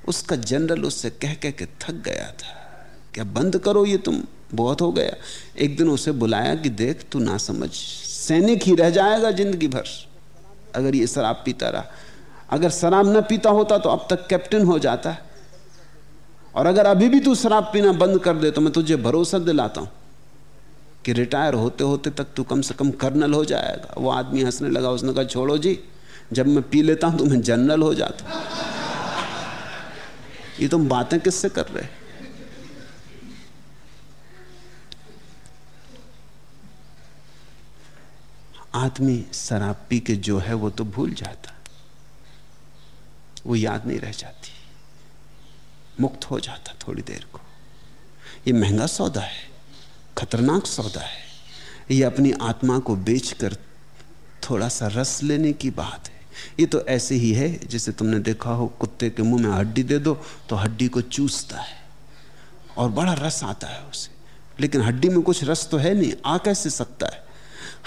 उसका जनरल उससे कह कह के थक गया था। क्या बंद करो ये तुम? बहुत हो गया। एक दिन उसे बुलाया कि देख, तू ना समझ। सैनिक ही रह जाएगा ज़िंदगी भर। अगर ये शराब पीता रहा। अगर शराब न पीता होता तो अब तक कैप्टन हो जाता। और अगर अभी भी तू शराब पीना बंद कर दे तो मैं तुझे भरोसा दिलाता हूँ। कि रिटायर होते होते तक तू कम से कम कर्नल हो जाएगा। वो आदमी हंसने लगा, उसने कहा, छोड़ो जी, जब मैं पी लेता हूँ तो मैं जनरल हो जाता ये तुम बातें किससे कर रहे आदमी शराब पी के जो है वो तो भूल जाता वो याद नहीं रह जाती। मुक्त हो जाता थोड़ी देर को। ये महँगा सौदा है। खतरनाक सौदा है। ये अपनी आत्मा को बेचकर थोड़ा सा रस लेने की बात है। ये तो ऐसे ही है जैसे तुमने देखा हो, कुत्ते के मुँह में हड्डी दे दो तो हड्डी को चूसता है और बड़ा रस आता है उसे। लेकिन हड्डी में कुछ रस तो है नहीं, आ कैसे सकता है?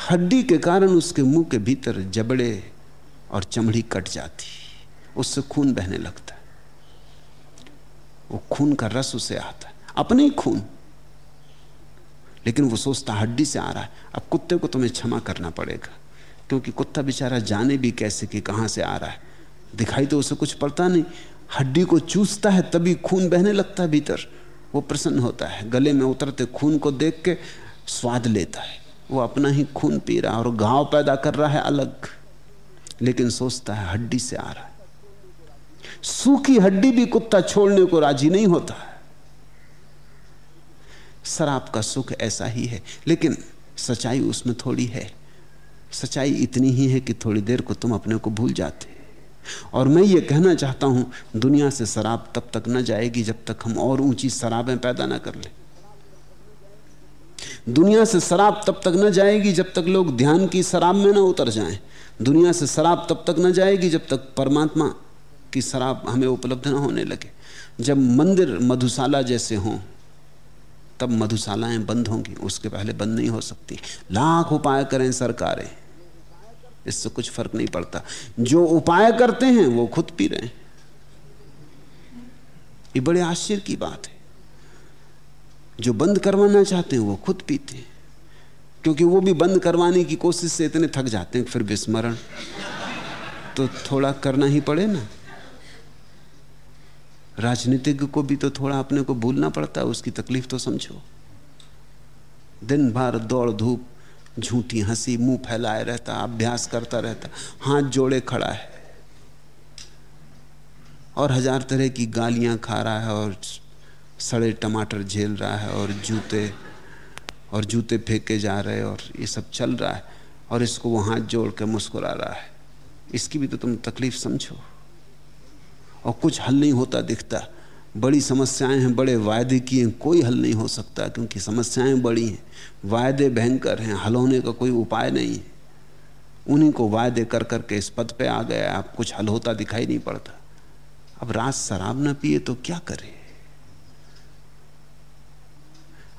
हड्डी के कारण उसके मुँह के भीतर जबड़े और चमड़ी कट जाती उससे खून बहने लगता है। वो खून का रस उसे आता है। अपने ही खून। लेकिन वो सोचता, हड्डी से आ रहा है। अब कुत्ते को तुम्हें क्षमा करना पड़ेगा, क्योंकि कुत्ता बेचारा जाने भी कैसे कि कहाँ से आ रहा है। दिखाई तो उसे कुछ पड़ता नहीं। हड्डी को चूसता है, तभी खून बहने लगता है भीतर। वो प्रसन्न होता है, गले में उतरते खून को देख के स्वाद लेता है। वो अपना ही खून पी रहा है और घाव पैदा कर रहा है अलग। लेकिन सोचता है, हड्डी से आ रहा है। सूखी हड्डी भी कुत्ता छोड़ने को राज़ी नहीं होता शराब का सुख ऐसा ही है, लेकिन सच्चाई उसमें थोड़ी है। सच्चाई इतनी ही है कि थोड़ी देर को तुम अपने को भूल जाते। और मैं ये कहना चाहता हूँ, दुनिया से शराब तब तक न जाएगी जब तक हम और ऊँची शराबें पैदा ना कर लें। दुनिया से शराब तब तक न जाएगी जब तक लोग ध्यान की शराब में ना उतर जाएँ। दुनिया से शराब तब तक न जाएगी जब तक परमात्मा की शराब हमें उपलब्ध ना होने लगे। जब मंदिर मधुशाला जैसे हों तब मधुशालाएँ बंद होंगी, उसके पहले बंद नहीं हो सकती। लाख उपाय करें सरकारें, इससे कुछ फ़र्क नहीं पड़ता। जो उपाय करते हैं, वो खुद पी रहे हैं। ये बड़े आश्चर्य की बात है। जो बंद करवाना चाहते हैं, वो खुद पीते हैं। क्योंकि वो भी बंद करवाने की कोशिश से इतने थक जाते हैं, फिर विस्मरण। तो थोड़ा करना ही पड़े ना। राजनीतिज्ञ को भी तो थोड़ा अपने को भूलना पड़ता है, उसकी तकलीफ़ तो समझो। दिन भर दौड़ धूप, झूठी हँसी, मुँह फैलाए रहता, अभ्यास करता रहता, हाथ जोड़े खड़ा है। और हज़ार तरह की गालियाँ खा रहा है और सड़े टमाटर झेल रहा है और जूते और जूते फेंके जा रहे हैं और ये सब चल रहा है और इसको वो हाथ जोड़ के मुस्कुरा रहा है। इसकी भी तो तुम तकलीफ़ समझो। और कुछ हल नहीं होता दिखता। बड़ी समस्याएँ हैं, बड़े वायदे किए कोई हल नहीं हो सकता क्योंकि समस्याएँ बड़ी हैं। वायदे भयंकर हैं, हल होने का कोई उपाय नहीं है। उन्हीं को वायदे कर करके इस पद पे आ गया आप कुछ हल होता दिखाई नहीं पड़ता। अब रात शराब ना पिए तो क्या करे?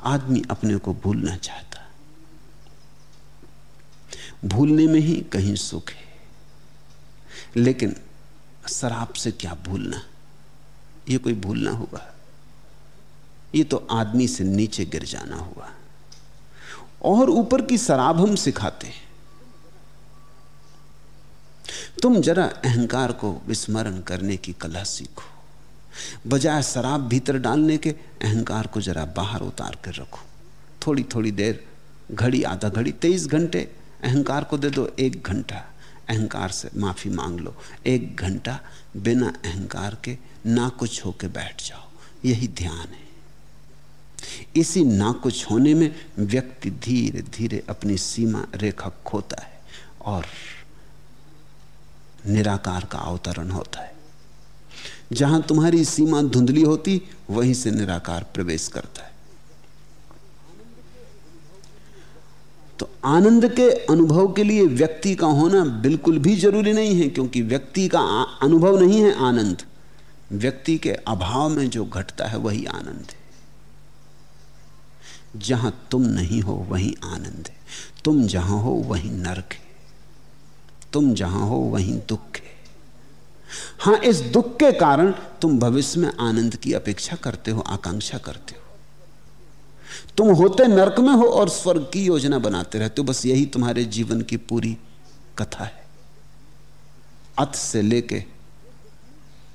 आदमी अपने को भूलना चाहता। भूलने में ही कहीं सुख है। लेकिन शराब से क्या भूलना? ये कोई भूलना होगा। ये तो आदमी से नीचे गिर जाना हुआ। और ऊपर की शराब हम सिखाते हैं। तुम जरा अहंकार को विस्मरण करने की कला सीखो। बजाय शराब भीतर डालने के, अहंकार को जरा बाहर उतार कर रखो। थोड़ी थोड़ी देर, घड़ी, आधा घड़ी, तेईस घंटे, अहंकार को दे दो एक घंटा। अहंकार से माफ़ी मांग लो। एक घंटा बिना अहंकार के ना कुछ होके बैठ जाओ। यही ध्यान है। इसी ना कुछ होने में व्यक्ति धीरे धीरे अपनी सीमा रेखा खोता है और निराकार का अवतरण होता है। जहाँ तुम्हारी सीमा धुंधली होती, वहीं से निराकार प्रवेश करता है। तो आनंद के अनुभव के लिए व्यक्ति का होना बिल्कुल भी ज़रूरी नहीं है, क्योंकि व्यक्ति का अनुभव नहीं है आनंद। व्यक्ति के अभाव में जो घटता है, वही आनंद है। जहाँ तुम नहीं हो, वही आनंद है। तुम जहाँ हो, वही नरक है। तुम जहाँ हो, वहीं दुख है। हाँ, इस दुख के कारण तुम भविष्य में आनंद की अपेक्षा करते हो, आकांक्षा करते हो। तुम होते नरक में हो और स्वर्ग की योजना बनाते रहते हो। बस यही तुम्हारे जीवन की पूरी कथा है। अत से लेके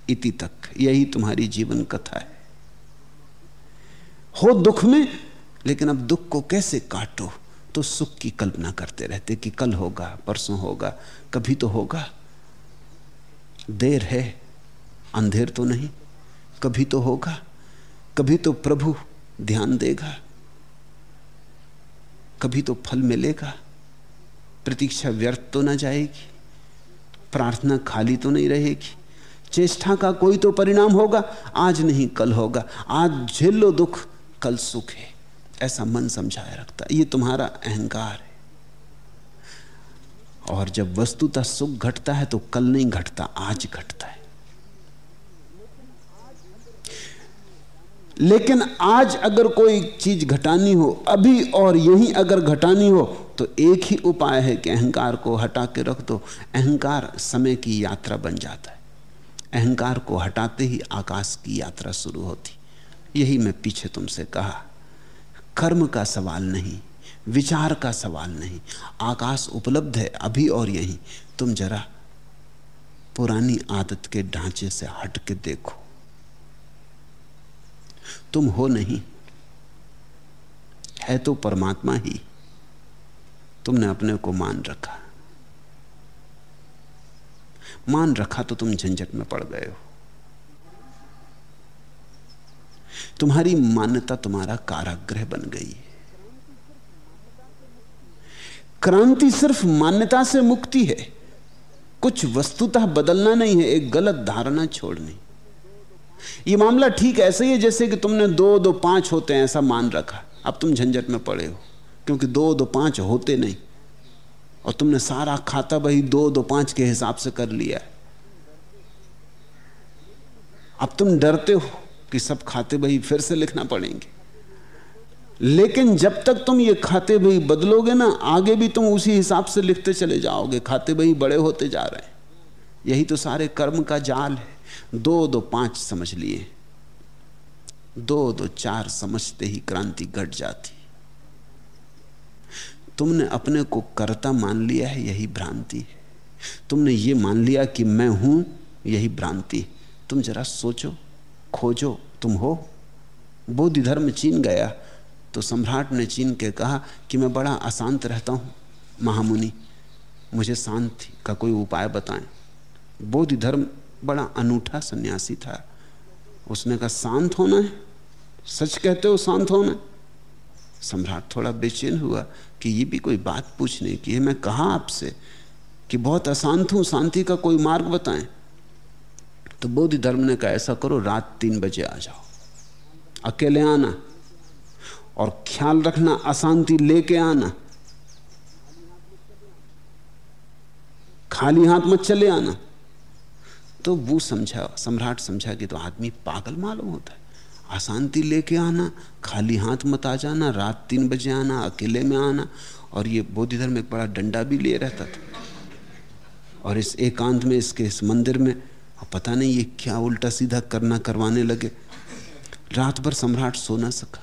इति तक यही तुम्हारी जीवन कथा है। हो दुख में, लेकिन अब दुख को कैसे काटो? तो सुख की कल्पना करते रहते कि कल होगा, परसों होगा, कभी तो होगा। देर है, अंधेर तो नहीं, कभी तो होगा, कभी तो प्रभु ध्यान देगा। कभी तो फल मिलेगा। प्रतीक्षा व्यर्थ तो ना जाएगी। प्रार्थना खाली तो नहीं रहेगी। चेष्टा का कोई तो परिणाम होगा। आज नहीं, कल होगा। आज झेल लो दुख, कल सुख है। ऐसा मन समझाए रखता ये तुम्हारा अहंकार है। और जब वस्तुता सुख घटता है तो कल नहीं घटता, आज घटता है। लेकिन आज अगर कोई चीज़ घटानी हो, अभी और यही अगर घटानी हो तो एक ही उपाय है कि अहंकार को हटा के रख दो। अहंकार समय की यात्रा बन जाता है। अहंकार को हटाते ही आकाश की यात्रा शुरू होती। यही मैं पीछे तुमसे कहा, कर्म का सवाल नहीं, विचार का सवाल नहीं। आकाश उपलब्ध है अभी और यहीं। तुम जरा पुरानी आदत के ढांचे से हट के देखो। तुम हो नहीं। है तो परमात्मा ही। तुमने अपने को मान रखा। मान रखा तो तुम झंझट में पड़ गए हो। तुम्हारी मान्यता तुम्हारा कारागृह बन गई है। क्रांति सिर्फ़ मान्यता से मुक्ति है। कुछ वस्तुतः बदलना नहीं है, एक गलत धारणा छोड़नी। ये मामला ठीक ऐसे ही है जैसे कि तुमने दो दो, पाँच होते हैं ऐसा मान रखा। अब तुम झंझट में पड़े हो, क्योंकि दो दो, पाँच होते नहीं। और तुमने सारा खाता भाई दो दो, पाँच के हिसाब से कर लिया अब तुम डरते हो कि सब खाते बही फिर से लिखना पड़ेंगे। लेकिन जब तक तुम ये खाते बही बदलोगे ना, आगे भी तुम उसी हिसाब से लिखते चले जाओगे, खाते बही बड़े होते जा रहे हैं। यही तो सारे कर्म का जाल है। दो दो पाँच समझ लिए। दो दो चार समझते ही क्रांति घट जाती। तुमने अपने को कर्ता मान लिया है, यही भ्रांति तुमने ये मान लिया कि मैं हूँ, यही भ्रांति तुम जरा सोचो, खोजो, तुम हो। बोधि धर्म चीन गया तो सम्राट ने चीन के कहा कि मैं बड़ा अशांत रहता हूँ, महामुनि। मुझे शांति का कोई उपाय बताएँ। बोधि धर्म बड़ा अनूठा सन्यासी था। उसने कहा, शांत होना है। सच कहते हो, शांत होना सम्राट थोड़ा बेचैन हुआ कि ये भी कोई बात पूछने की है। मैं कहा आपसे कि बहुत अशांत हूँ, शांति का कोई मार्ग बताएँ? तो बोधि धर्म ने कहा, ऐसा करो, रात तीन बजे आ जाओ। अकेले आना और ख्याल रखना, अशांति लेके आना। खाली हाथ मत चले आना। तो वो समझा, सम्राट समझा कि तो आदमी पागल मालूम होता है। अशांति लेके आना, खाली हाथ मत आ जाना, रात तीन बजे आना, अकेले में आना, और ये बोधि धर्म एक बड़ा डंडा भी लिए रहता था। और इस एकांत में, इसके इस मंदिर में और पता नहीं ये क्या उल्टा सीधा करना करवाने लगे। रात भर सम्राट सो ना सका।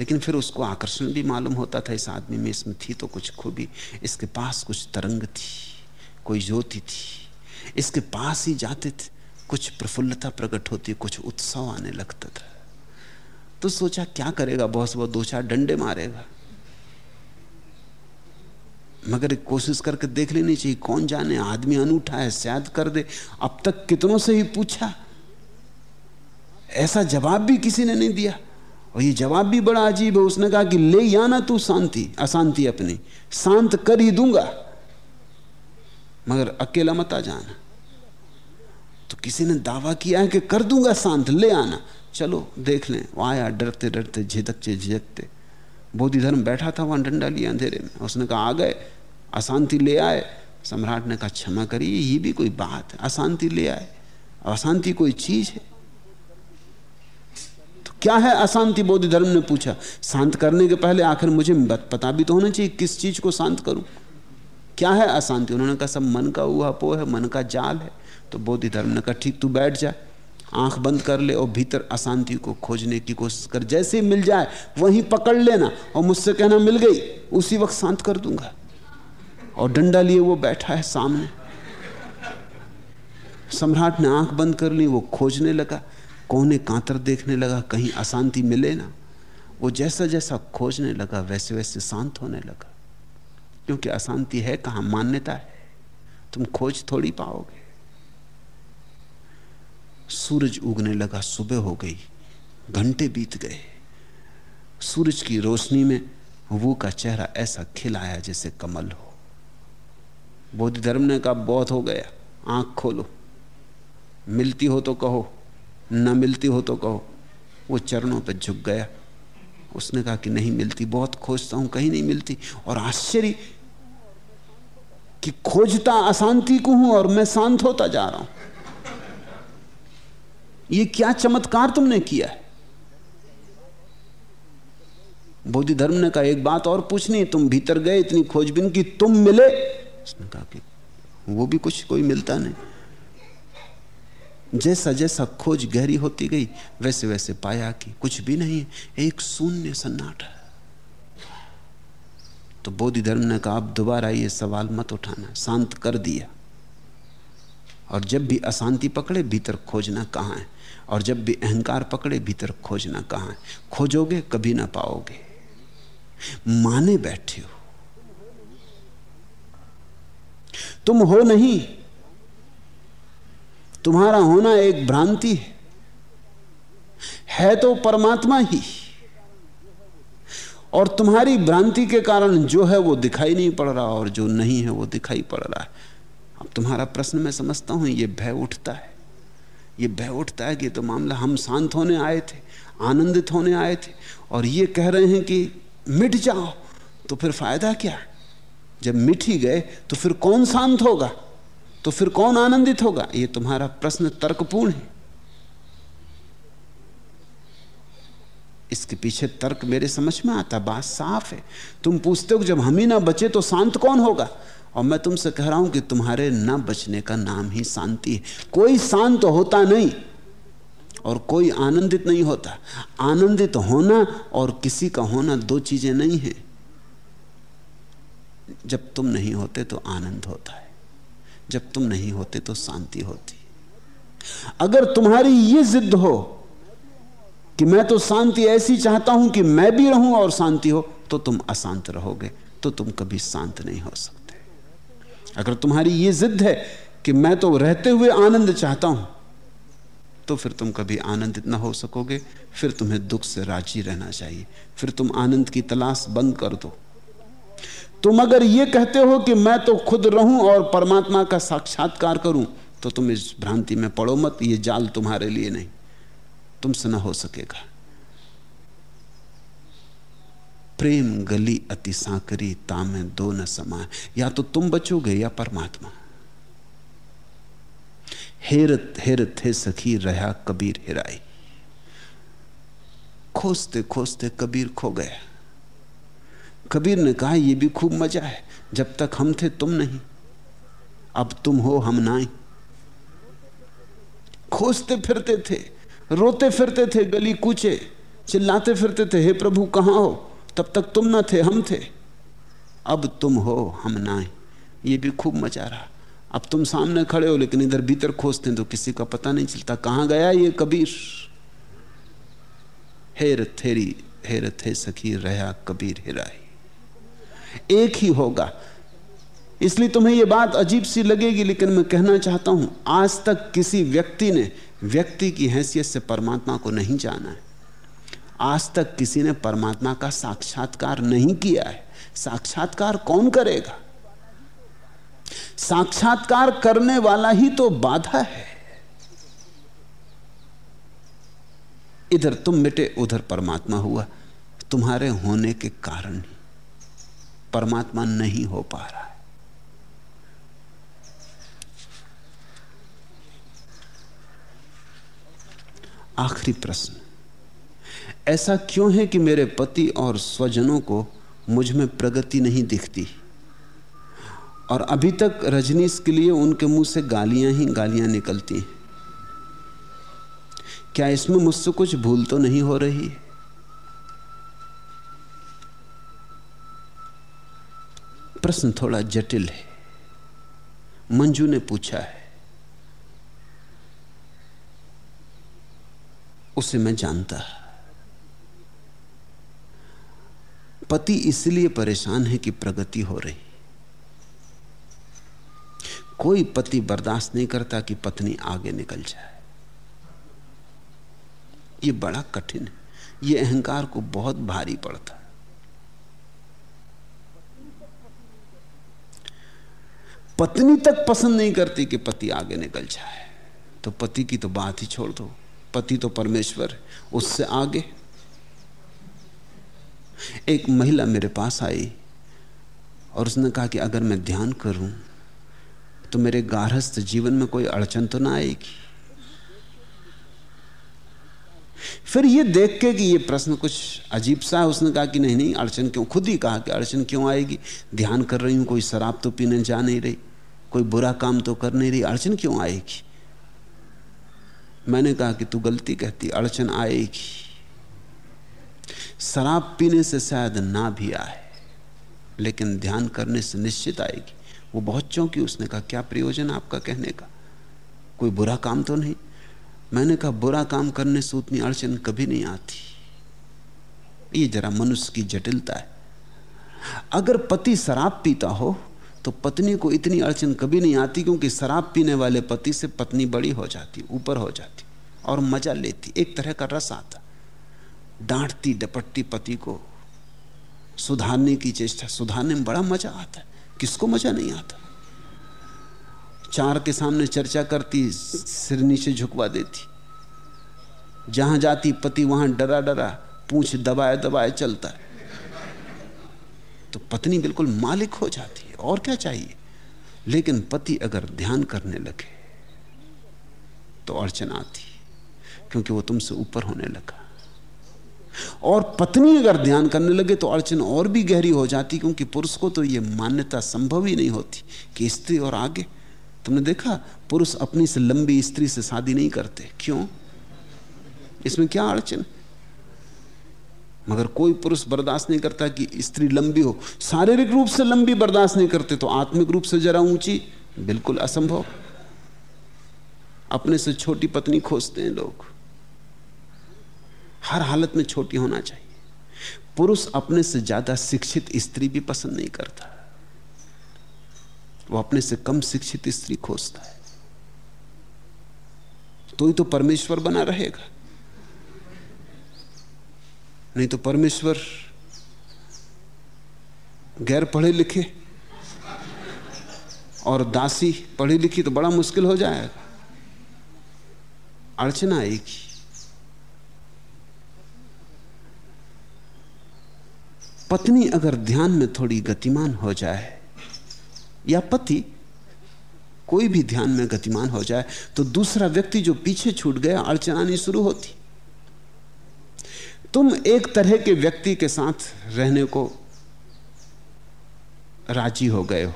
लेकिन फिर उसको आकर्षण भी मालूम होता था, इस आदमी में इसमें थी तो कुछ खूबी, इसके पास कुछ तरंग थी, कोई ज्योति थी। इसके पास ही जाते थे। कुछ प्रफुल्लता प्रकट होती, कुछ उत्सव आने लगता था। तो सोचा, क्या करेगा बहुत बहुत दो चार डंडे मारेगा। मगर कोशिश करके देख लेनी चाहिए, कौन जाने? आदमी अनूठा है शायद कर दे। अब तक कितनों से ही पूछा। ऐसा जवाब भी किसी ने नहीं दिया। और ये जवाब भी बड़ा अजीब है। उसने कहा कि, ले आना तू शांति, अशांति अपनी। शांत कर ही दूँगा। मगर अकेला मत आ जाना। तो किसी ने दावा किया है कि कर दूँगा शांत ले आना। चलो, देख लें। वो आया, डरते डरते, झिझकते झिझकते। बोधि धर्म बैठा था वहाँ डंडा लिया अंधेरे में। उसने कहा, आ गए, अशांति ले आए। सम्राट ने कहा, क्षमा करिए, ये भी कोई बात है। अशांति ले आए। अशांति कोई चीज़ है? तो क्या है अशांति बोधि धर्म ने पूछा। शांत करने के पहले आखिर मुझे पता भी तो होना चाहिए किस चीज़ को शांत करूँ। क्या है अशांति? उन्होंने कहा, सब मन का हुआ पो है, मन का जाल है। तो बोधि धर्म ने कहा, ठीक, तू बैठ जा, आँख बंद कर ले और भीतर अशांति को खोजने की कोशिश कर। जैसे मिल जाए, वहीं पकड़ लेना और मुझसे कहना, मिल गई, उसी वक्त शांत कर दूँगा। और डंडा लिए वो बैठा है सामने। सम्राट ने आँख बंद कर ली, वो खोजने लगा। कोने कांतर देखने लगा, कहीं अशांति मिले ना। वो जैसा जैसा खोजने लगा वैसे वैसे शांत होने लगा। क्योंकि अशांति है, कहाँ मान्यता है? तुम खोज थोड़ी पाओगे। सूरज उगने लगा, सुबह हो गई, घंटे बीत गए। सूरज की रोशनी में वो का चेहरा ऐसा खिलाया जैसे कमल हो। बोध धर्म ने कहा, बहुत हो गया, आँख खोलो। मिलती हो तो कहो, न मिलती हो तो कहो। वो चरणों पर झुक गया। उसने कहा कि नहीं मिलती, बहुत खोजता हूँ, कहीं नहीं मिलती। और आश्चर्य कि खोजता अशांति को हूँ और मैं शांत होता जा रहा हूँ। ये क्या चमत्कार तुमने किया है? बोधि धर्म ने कहा, एक बात और पूछनी, तुम भीतर गए इतनी खोजबीन की, तुम मिले? उसने कहा कि वो भी कुछ, कोई मिलता नहीं। जैसा जैसा खोज गहरी होती गई, वैसे वैसे पाया कि कुछ भी नहीं एक शून्य सन्नाटा तो बोधि धर्म ने कहा, अब दोबारा ये सवाल मत उठाना, शांत कर दिया। और जब भी अशांति पकड़े, भीतर खोजना कहाँ है? और जब भी अहंकार पकड़े, भीतर खोजना कहाँ है? खोजोगे, कभी ना पाओगे। माने बैठे हो। तुम हो नहीं। तुम्हारा होना एक भ्रांति है। है तो परमात्मा ही। और तुम्हारी भ्रांति के कारण जो है वो दिखाई नहीं पड़ रहा और जो नहीं है वो दिखाई पड़ रहा है। अब तुम्हारा प्रश्न मैं समझता हूँ, ये भय उठता है। ये भय उठता है कि तो मामला हम शांत होने आए थे, आनंदित होने आए थे और ये कह रहे हैं कि मिट जाओ तो फिर फ़ायदा क्या? जब मिट ही गए तो फिर कौन शांत होगा? तो फिर कौन आनंदित होगा? ये तुम्हारा प्रश्न तर्कपूर्ण है। इसके पीछे तर्क मेरे समझ में आता, बात साफ़ है। तुम पूछते हो जब हम ही ना बचे तो शांत कौन होगा? और मैं तुमसे कह रहा हूँ कि तुम्हारे ना बचने का नाम ही शांति है। कोई शांत होता नहीं और कोई आनंदित नहीं होता। आनंदित होना और किसी का होना दो चीज़ें नहीं है। जब तुम नहीं होते तो आनंद होता है। जब तुम नहीं होते तो शांति होती। अगर तुम्हारी ये जिद हो कि मैं तो शांति ऐसी चाहता हूँ कि मैं भी रहूँ और शांति हो तो तुम अशांत रहोगे तो तुम कभी शांत नहीं हो सकते। अगर तुम्हारी ये जिद है कि मैं तो रहते हुए आनंद चाहता हूँ तो फिर तुम कभी आनंदित ना हो सकोगे, फिर तुम्हें दुख से राज़ी रहना चाहिए, फिर तुम आनंद की तलाश बंद कर दो। तुम अगर यह कहते हो कि मैं तो खुद रहूँ और परमात्मा का साक्षात्कार करूँ तो तुम इस भ्रांति में पड़ो मत, ये जाल तुम्हारे लिए नहीं। तुमसे ना हो सकेगा। प्रेम गली अति सांकरी, तामे दो न समा। या तो तुम बचोगे या परमात्मा। हेरत हेरत, हे सखी, रहा कबीर, हेराई। खोजते खोजते कबीर खो गया। कबीर ने कहा यह भी खूब मज़ा है। जब तक हम थे, तुम नहीं। अब तुम हो, हम ना खोजते फिरते थे। रोते फिरते थे, गली कूचे, चिल्लाते फिरते थे, हे प्रभु, कहाँ हो? तब तक तुम ना थे, हम थे। अब तुम हो, हम ना ये भी खूब मचा रहा। अब तुम सामने खड़े हो, लेकिन इधर भीतर खोजते तो किसी का पता नहीं चलता, कहाँ गया ये कबीर? हेर थेरी हेर थे सखी, रहा कबीर हिराई। एक ही होगा। इसलिए तुम्हें यह बात अजीब सी लगेगी, लेकिन मैं कहना चाहता हूँ, आज तक किसी व्यक्ति ने व्यक्ति की हैसियत से परमात्मा को नहीं जाना है। आज तक किसी ने परमात्मा का साक्षात्कार नहीं किया है। साक्षात्कार कौन करेगा? साक्षात्कार करने वाला ही तो बाधा है। इधर तुम मिटे, उधर परमात्मा हुआ। तुम्हारे होने के कारण परमात्मा नहीं हो पा रहा। आखिरी प्रश्न। ऐसा क्यों है कि मेरे पति और स्वजनों को मुझमें प्रगति नहीं दिखती? और अभी तक रजनीश के लिए उनके मुँह से गालियाँ ही गालियाँ निकलती हैं। क्या इसमें मुझसे कुछ भूल तो नहीं हो रही? प्रश्न थोड़ा जटिल है। मंजू ने पूछा है उसे मैं जानता। पति इसलिए परेशान है कि प्रगति हो रही। कोई पति बर्दाश्त नहीं करता कि पत्नी आगे निकल जाए। ये बड़ा कठिन है। ये अहंकार को बहुत भारी पड़ता। पत्नी तक पसंद नहीं करती कि पति आगे निकल जाए। तो पति की तो बात ही छोड़ दो। पति तो परमेश्वर है, उससे आगे। एक महिला मेरे पास आई और उसने कहा कि अगर मैं ध्यान करूँ तो मेरे गारहस्थ जीवन में कोई अड़चन तो ना आएगी। फिर ये देख के कि ये प्रश्न कुछ अजीब सा है, उसने कहा कि नहीं नहीं, अड़चन क्यों, खुद ही कहा कि अड़चन क्यों आएगी? ध्यान कर रही हूँ, कोई शराब तो पीने जा नहीं रही, कोई बुरा काम तो कर नहीं रही, अड़चन क्यों आएगी? मैंने कहा कि तू गलती कहती, अड़चन आएगी। शराब पीने से शायद ना भी आए, लेकिन ध्यान करने से निश्चित आएगी। वो बहुत चौंकी, उसने कहा, क्या प्रयोजन आपका कहने का? कोई बुरा काम तो नहीं? मैंने कहा, बुरा काम करने से उतनी अड़चन कभी नहीं आती। ये जरा मनुष्य की जटिलता है। अगर पति शराब पीता हो तो पत्नी को इतनी अड़चन कभी नहीं आती क्योंकि शराब पीने वाले पति से पत्नी बड़ी हो जाती, ऊपर हो जाती और मज़ा लेती, एक तरह का रस आता। डांटती, डपटती पति को, सुधारने की चेष्टा, सुधारने में बड़ा मज़ा आता है। किसको मज़ा नहीं आता? चार के सामने चर्चा करती, सिर नीचे झुकवा देती। जहाँ जाती, पति वहाँ डरा डरा, पूछ दबाए दबाए चलता। है तो पत्नी बिल्कुल मालिक हो जाती। और क्या चाहिए? लेकिन पति अगर ध्यान करने लगे तो अड़चन आती, क्योंकि वो तुमसे ऊपर होने लगा। और पत्नी अगर ध्यान करने लगे तो अड़चन और भी गहरी हो जाती, क्योंकि पुरुष को तो यह मान्यता संभव ही नहीं होती कि स्त्री और आगे। तुमने देखा, पुरुष अपनी से लंबी स्त्री से शादी नहीं करते। क्यों? इसमें क्या अड़चन? मगर कोई पुरुष बर्दाश्त नहीं करता कि स्त्री लंबी हो। शारीरिक रूप से लंबी बर्दाश्त नहीं करते तो आत्मिक रूप से जरा ऊँची, बिल्कुल असंभव। अपने से छोटी पत्नी खोजते हैं लोग। हर हालत में छोटी होना चाहिए। पुरुष अपने से ज़्यादा शिक्षित स्त्री भी पसंद नहीं करता। वो अपने से कम शिक्षित स्त्री खोजता है। तो ही तो परमेश्वर बना रहेगा। नहीं तो परमेश्वर गैर पढ़े लिखे और दासी पढ़ी लिखी तो बड़ा मुश्किल हो जाएगा अड़चना आएगी। पत्नी अगर ध्यान में थोड़ी गतिमान हो जाए या पति कोई भी ध्यान में गतिमान हो जाए तो दूसरा व्यक्ति जो पीछे छूट गया अड़चनानी शुरू होती। तुम एक तरह के व्यक्ति के साथ रहने को राज़ी हो गए हो।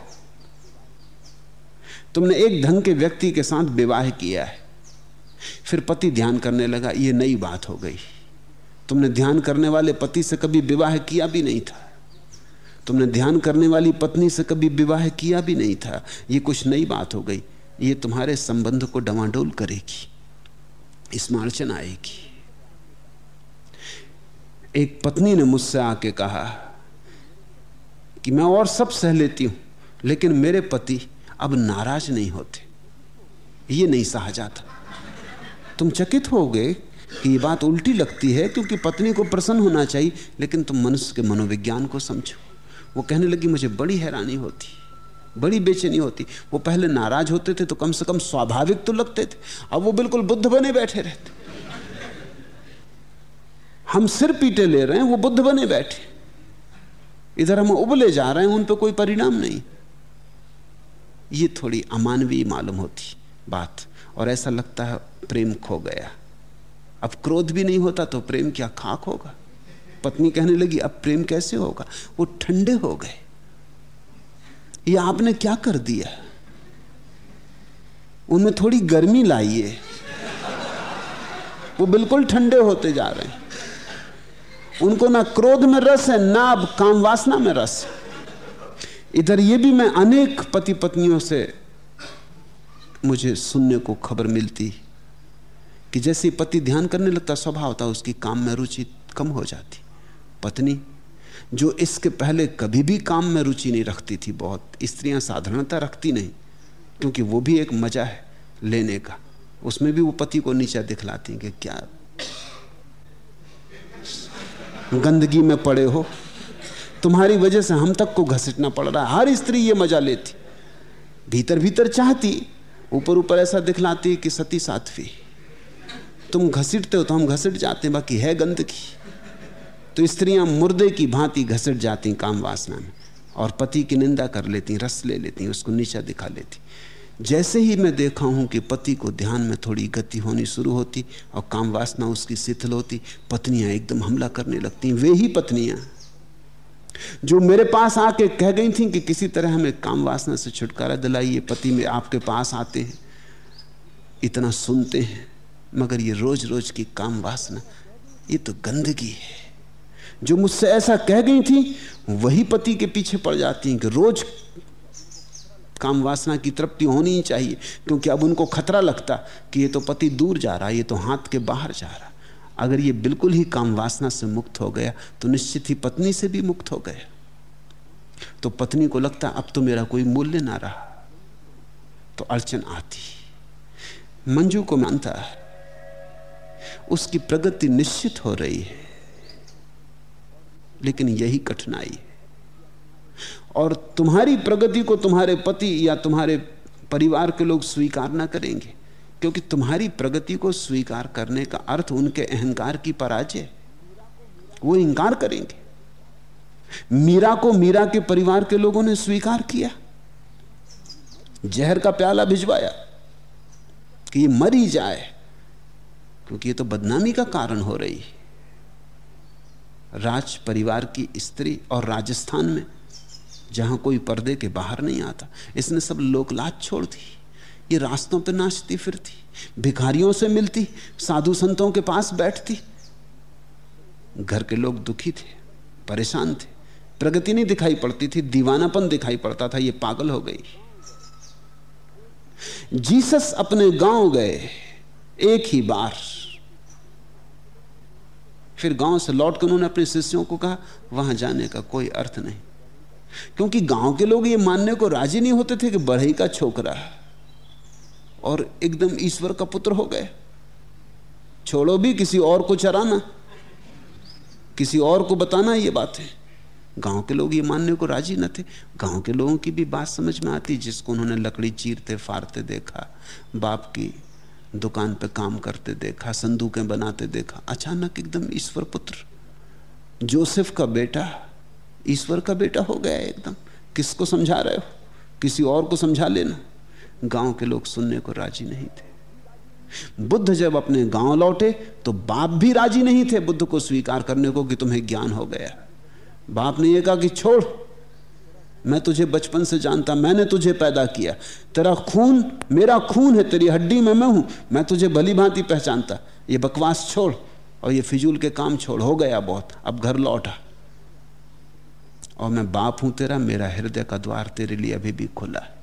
तुमने एक ढंग के व्यक्ति के साथ विवाह किया है। फिर पति ध्यान करने लगा, ये नई बात हो गई। तुमने ध्यान करने वाले पति से कभी विवाह किया भी नहीं था। तुमने ध्यान करने वाली पत्नी से कभी विवाह किया भी नहीं था। ये कुछ नई बात हो गई। ये तुम्हारे संबंध को डवाडोल करेगी। इसमें अड़चन आएगी। एक पत्नी ने मुझसे आके कहा कि मैं और सब सह लेती हूँ, लेकिन मेरे पति अब नाराज़ नहीं होते। ये नहीं सहा जाता। तुम चकित हो गए कि ये बात उल्टी लगती है, क्योंकि पत्नी को प्रसन्न होना चाहिए, लेकिन तुम मनुष्य के मनोविज्ञान को समझो। वो कहने लगी, मुझे बड़ी हैरानी होती, बड़ी बेचैनी होती। वो पहले नाराज़ होते थे तो कम से कम स्वाभाविक तो लगते थे। अब वो बिल्कुल बुद्ध बने बैठे रहते। हम सिर पीटे ले रहे हैं, वो बुद्ध बने बैठे। इधर हम उबले जा रहे हैं, उन पर कोई परिणाम नहीं। ये थोड़ी अमानवीय मालूम होती बात, और ऐसा लगता है प्रेम खो गया। अब क्रोध भी नहीं होता तो प्रेम क्या खाक होगा? पत्नी कहने लगी, अब प्रेम कैसे होगा? वो ठंडे हो गए। ये आपने क्या कर दिया? उनमें थोड़ी गर्मी लाइए वो बिल्कुल ठंडे होते जा रहे हैं। उनको ना क्रोध में रस है, ना अब काम वासना में रस है। इधर ये भी मैं अनेक पति पत्नियों से मुझे सुनने को खबर मिलती कि जैसे पति ध्यान करने लगता, स्वभाव होता उसकी काम में रुचि कम हो जाती। पत्नी, जो इसके पहले कभी भी काम में रुचि नहीं रखती थी, बहुत स्त्रियाँ साधारणता रखती नहीं, क्योंकि वो भी एक मज़ा है लेने का। उसमें भी वो पति को नीचा दिखलाती कि क्या गंदगी में पड़े हो, तुम्हारी वजह से हम तक को घसीटना पड़ रहा है। हर स्त्री ये मज़ा लेती भीतर भीतर चाहती ऊपर ऊपर ऐसा दिखलाती कि सती साध्वी। तुम घसीटते हो तो हम घसीट जाते हैं, बाकी है गंदगी। तो स्त्रियाँ मुर्दे की भांति घसीट जाती काम वासना में, और पति की निंदा कर लेती रस ले लेती उसको नीचा दिखा लेती जैसे ही मैं देखा हूँ कि पति को ध्यान में थोड़ी गति होनी शुरू होती और काम वासना उसकी शिथिल होती, पत्नियाँ एकदम हमला करने लगती, वे ही पत्नियाँ। जो मेरे पास आके कह गई थी कि किसी तरह हमें काम वासना से छुटकारा दिलाइए, पति में आपके पास आते हैं, इतना सुनते हैं, मगर ये रोज रोज की काम वासना, ये तो गंदगी है। जो मुझसे ऐसा कह गई थी, वही पति के पीछे पड़ जाती हैं कि रोज काम वासना की तृप्ति होनी ही चाहिए, क्योंकि अब उनको खतरा लगता कि ये तो पति दूर जा रहा, ये तो हाथ के बाहर जा रहा। अगर ये बिल्कुल ही काम वासना से मुक्त हो गया तो निश्चित ही पत्नी से भी मुक्त हो गया। तो पत्नी को लगता, अब तो मेरा कोई मूल्य ना रहा। तो अड़चन आती। मंजू को मानता है, उसकी प्रगति निश्चित हो रही है, लेकिन यही कठिनाई है। और तुम्हारी प्रगति को तुम्हारे पति या तुम्हारे परिवार के लोग स्वीकार ना करेंगे, क्योंकि तुम्हारी प्रगति को स्वीकार करने का अर्थ उनके अहंकार की पराजय। वो इंकार करेंगे। मीरा को मीरा के परिवार के लोगों ने स्वीकार किया। जहर का प्याला भिजवाया कि ये मरी जाए, क्योंकि ये तो बदनामी का कारण हो रही है। राज परिवार की स्त्री और राजस्थान में जहाँ कोई पर्दे के बाहर नहीं आता। इसने सब लोकलाज छोड़ दी। ये रास्तों पर नाचती फिरती, भिखारियों से मिलती, साधु संतों के पास बैठती। घर के लोग दुखी थे, परेशान थे। प्रगति नहीं दिखाई पड़ती थी, दीवानापन दिखाई पड़ता था, ये पागल हो गई। जीसस अपने गाँव गए, एक ही बार। फिर गाँव से लौट कर उन्होंने अपने शिष्यों को कहा, वहाँ जाने का कोई अर्थ नहीं। क्योंकि गाँव के लोग ये मानने को राज़ी नहीं होते थे कि बढ़ई का छोकरा और एकदम ईश्वर का पुत्र हो गए। छोड़ो भी, किसी और को चराना। किसी और को बताना ये बात है। गाँव के लोग ये मानने को राज़ी न थे। गाँव के लोगों की भी बात समझ में आती, जिसको उन्होंने लकड़ी चीरते, फाड़ते देखा, बाप की दुकान पे काम करते देखा, संदूकें बनाते देखा, अचानक एकदम ईश्वर पुत्र, जोसेफ का बेटा ईश्वर का बेटा हो गया एकदम। किसको समझा रहे हो? किसी और को समझा लेना। गाँव के लोग सुनने को राज़ी नहीं थे। बुद्ध जब अपने गाँव लौटे तो बाप भी राज़ी नहीं थे बुद्ध को स्वीकार करने को कि तुम्हें ज्ञान हो गया। बाप ने यह कहा कि छोड़, मैं तुझे बचपन से जानता, मैंने तुझे पैदा किया। तेरा खून, मेरा खून है, तेरी हड्डी में मैं हूँ, मैं तुझे भली भांति पहचानता। ये बकवास छोड़, और ये फिजूल के काम छोड़, हो गया बहुत, अब घर लौटा। और मैं बाप हूँ तेरा, मेरा हृदय का द्वार तेरे लिए अभी भी खुला है।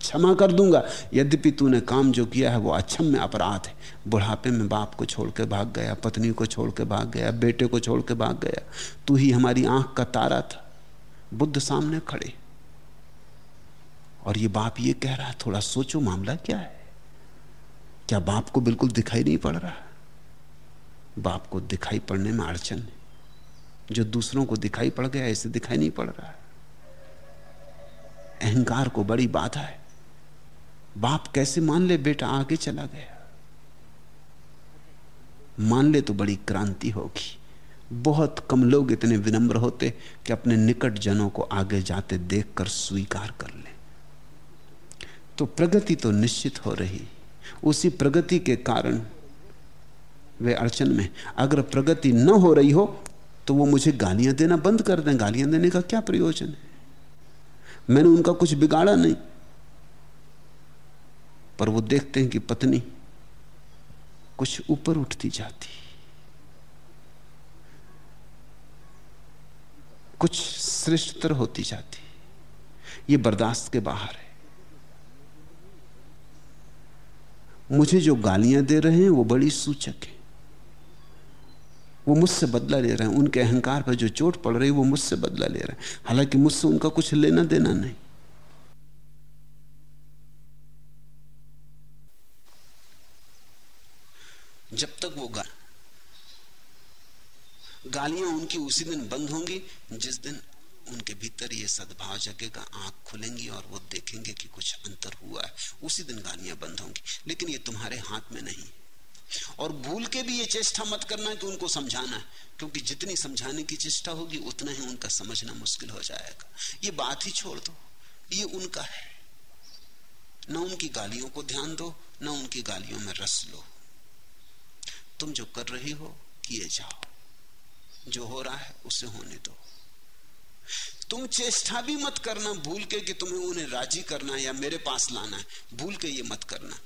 क्षमा कर दूँगा। यद्यपि तूने काम जो किया है वो अक्षम्य अपराध है। बुढ़ापे में बाप को छोड़ के भाग गया, पत्नी को छोड़ के भाग गया, बेटे को छोड़ के भाग गया, तू ही हमारी आँख का तारा था, बुद्ध सामने खड़े। और ये बाप ये कह रहा है, थोड़ा सोचो मामला क्या है? क्या बाप को बिल्कुल दिखाई नहीं पड़ रहा? बाप को दिखाई पड़ने में अड़चन है। जो दूसरों को दिखाई पड़ गया इसे दिखाई नहीं पड़ रहा है। अहंकार को बड़ी बाधा है। बाप कैसे मान ले बेटा, आगे चला गया। मान ले तो बड़ी क्रांति होगी। बहुत कम लोग इतने विनम्र होते कि अपने निकट जनों को आगे जाते देखकर स्वीकार कर ले। तो प्रगति तो निश्चित हो रही। उसी प्रगति के कारण वे अड़चन में अगर प्रगति न हो रही हो तो वो मुझे गालियाँ देना बंद कर दें। गालियाँ देने का क्या प्रयोजन है? मैंने उनका कुछ बिगाड़ा नहीं। पर वो देखते हैं कि पत्नी कुछ ऊपर उठती जाती। कुछ श्रेष्ठतर होती जाती। ये बर्दाश्त के बाहर है। मुझे जो गालियाँ दे रहे हैं, वो बड़ी सूचक है। वो मुझसे बदला ले रहे हैं। उनके अहंकार पर जो चोट पड़ रही वो मुझसे बदला ले रहे हैं। हालाँकि मुझसे उनका कुछ लेना देना नहीं। जब तक वो गा गालियाँ उनकी उसी दिन बंद होंगी, जिस दिन उनके भीतर ये सद्भाव जगेगा, आँख खुलेंगी और वो देखेंगे कि कुछ अंतर हुआ है। उसी दिन गालियाँ बंद होंगी। लेकिन ये तुम्हारे हाथ में नहीं। और भूल के भी ये चेष्टा मत करना कि उनको समझाना है, क्योंकि जितनी समझाने की चेष्टा होगी, उतना ही उनका समझना मुश्किल हो जाएगा। ये बात ही छोड़ दो, ये उनका है। न उनकी गालियों को ध्यान दो, न उनकी गालियों में रस लो। तुम जो कर रही हो, किए जाओ। जो हो रहा है, उसे होने दो। तुम चेष्टा भी मत करना, भूल के कि तुम्हें उन्हें राज़ी करना है या मेरे पास लाना है। भूल के ये मत करना।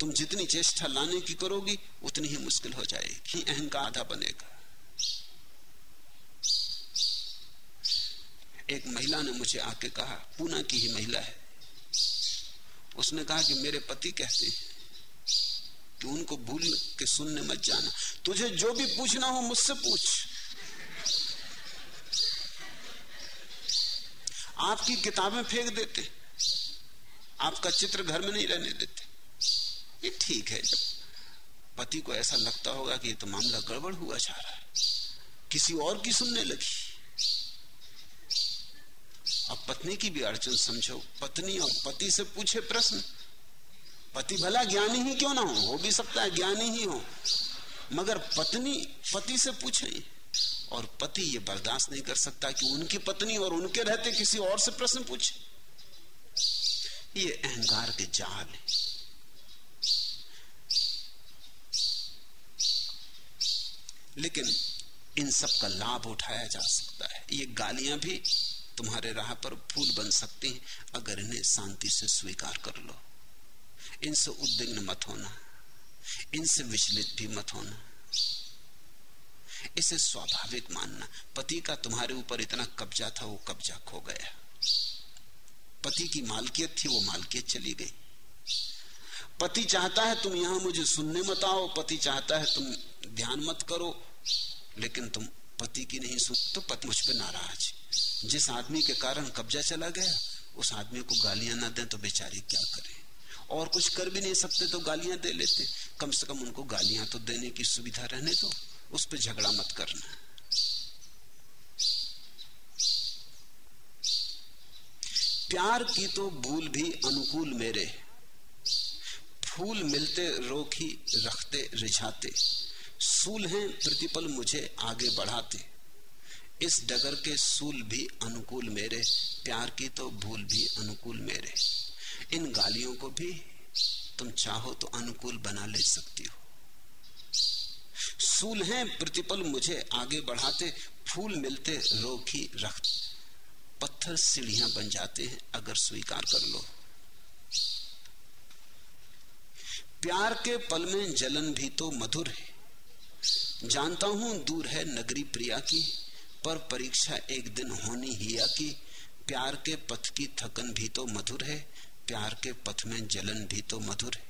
तुम जितनी चेष्टा लाने की करोगी, उतनी ही मुश्किल हो जाएगी। अहंकार आधा बनेगा। एक महिला ने मुझे आके कहा, पूना की ही महिला है। उसने कहा कि मेरे पति कहते हैं कि उनको भूल के सुनने मत जाना। तुझे जो भी पूछना हो, मुझसे पूछ। आपकी किताबें फेंक देते। आपका चित्र घर में नहीं रहने देते। ये ठीक है पति को ऐसा लगता होगा कि तो मामला गड़बड़ हुआ जा रहा है। किसी और की सुनने लगी। अब पत्नी की भी अड़चन समझो। पत्नी और पति से पूछे प्रश्न। पति भला ज्ञानी ही क्यों ना हो? हो भी सकता है ज्ञानी ही हो। मगर पत्नी पति से पूछे। और पति ये बर्दाश्त नहीं कर सकता कि उनकी पत्नी और उनके रहते किसी और से प्रश्न पूछे। ये अहंकार के जाल है। लेकिन इन सब का लाभ उठाया जा सकता है। ये गालियाँ भी तुम्हारे राह पर फूल बन सकती हैं, अगर इन्हें शांति से स्वीकार कर लो। इनसे उद्विग्न मत होना। इनसे विचलित भी मत होना। इसे स्वाभाविक मानना। पति का तुम्हारे ऊपर इतना कब्जा था, वो कब्जा खो गया। पति की मालकियत थी, वो मालकियत चली गई। पति चाहता है तुम यहाँ मुझे सुनने मत आओ, पति चाहता है तुम ध्यान मत करो, लेकिन तुम पति की नहीं सुन तो पति मुझ पर नाराज़। जिस आदमी के कारण कब्जा चला गया, उस आदमी को गालियाँ ना दें तो बेचारी क्या करे? और कुछ कर भी नहीं सकते तो गालियाँ दे लेते। कम से कम उनको गालियाँ तो देने की सुविधा रहने दो, उस पर झगड़ा मत करना। प्यार की तो भूल भी अनुकूल मेरे। फूल मिलते ही रखते, रिझाते। सूल हैं, प्रतिपल मुझे आगे बढ़ाते। इस डगर के सूल भी अनुकूल मेरे, प्यार की तो भूल भी अनुकूल मेरे। इन गालियों को भी तुम चाहो तो अनुकूल बना ले सकती हो। सूल हैं, प्रतिपल मुझे आगे बढ़ाते। फूल मिलते ही रखते पत्थर सीढ़ियाँ बन जाते हैं, अगर स्वीकार कर लो। प्यार के पल में जलन भी तो मधुर है। जानता हूँ दूर है नगरी प्रिया की, पर परीक्षा एक दिन होनी ही या की। प्यार के पथ की थकन भी तो मधुर है, प्यार के पथ में जलन भी तो मधुर है।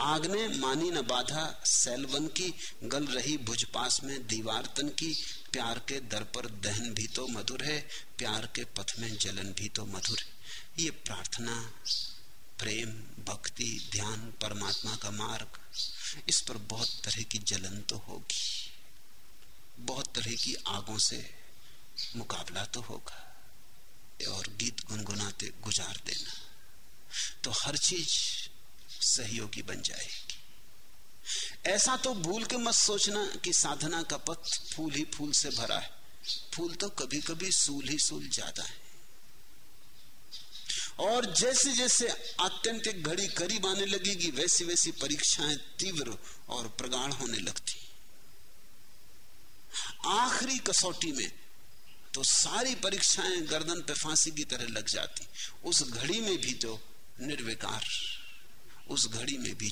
आग ने मानी न बाधा, सैलवन की गल रही भुजपास में दीवार तन की। प्यार के दर पर दहन भी तो मधुर है, प्यार के पथ में जलन भी तो मधुर है। ये प्रार्थना प्रेम, भक्ति, ध्यान, परमात्मा का मार्ग, इस पर बहुत तरह की जलन तो होगी। बहुत तरह की आगों से मुकाबला तो होगा। और गीत गुनगुनाते, गुजार देना। तो हर चीज़ सहयोगी बन जाएगी। ऐसा तो भूल के मत सोचना कि साधना का पथ फूल ही फूल से भरा है। फूल तो कभी कभी सूल ही सूल ज़्यादा है। और जैसे जैसे आत्यंतिक घड़ी करीब आने लगेगी, वैसी वैसी परीक्षाएँ तीव्र और प्रगाढ़ होने लगती। आखिरी कसौटी में तो सारी परीक्षाएँ गर्दन पे फांसी की तरह लग जाती। उस घड़ी में भी तो निर्विकार, उस घड़ी में भी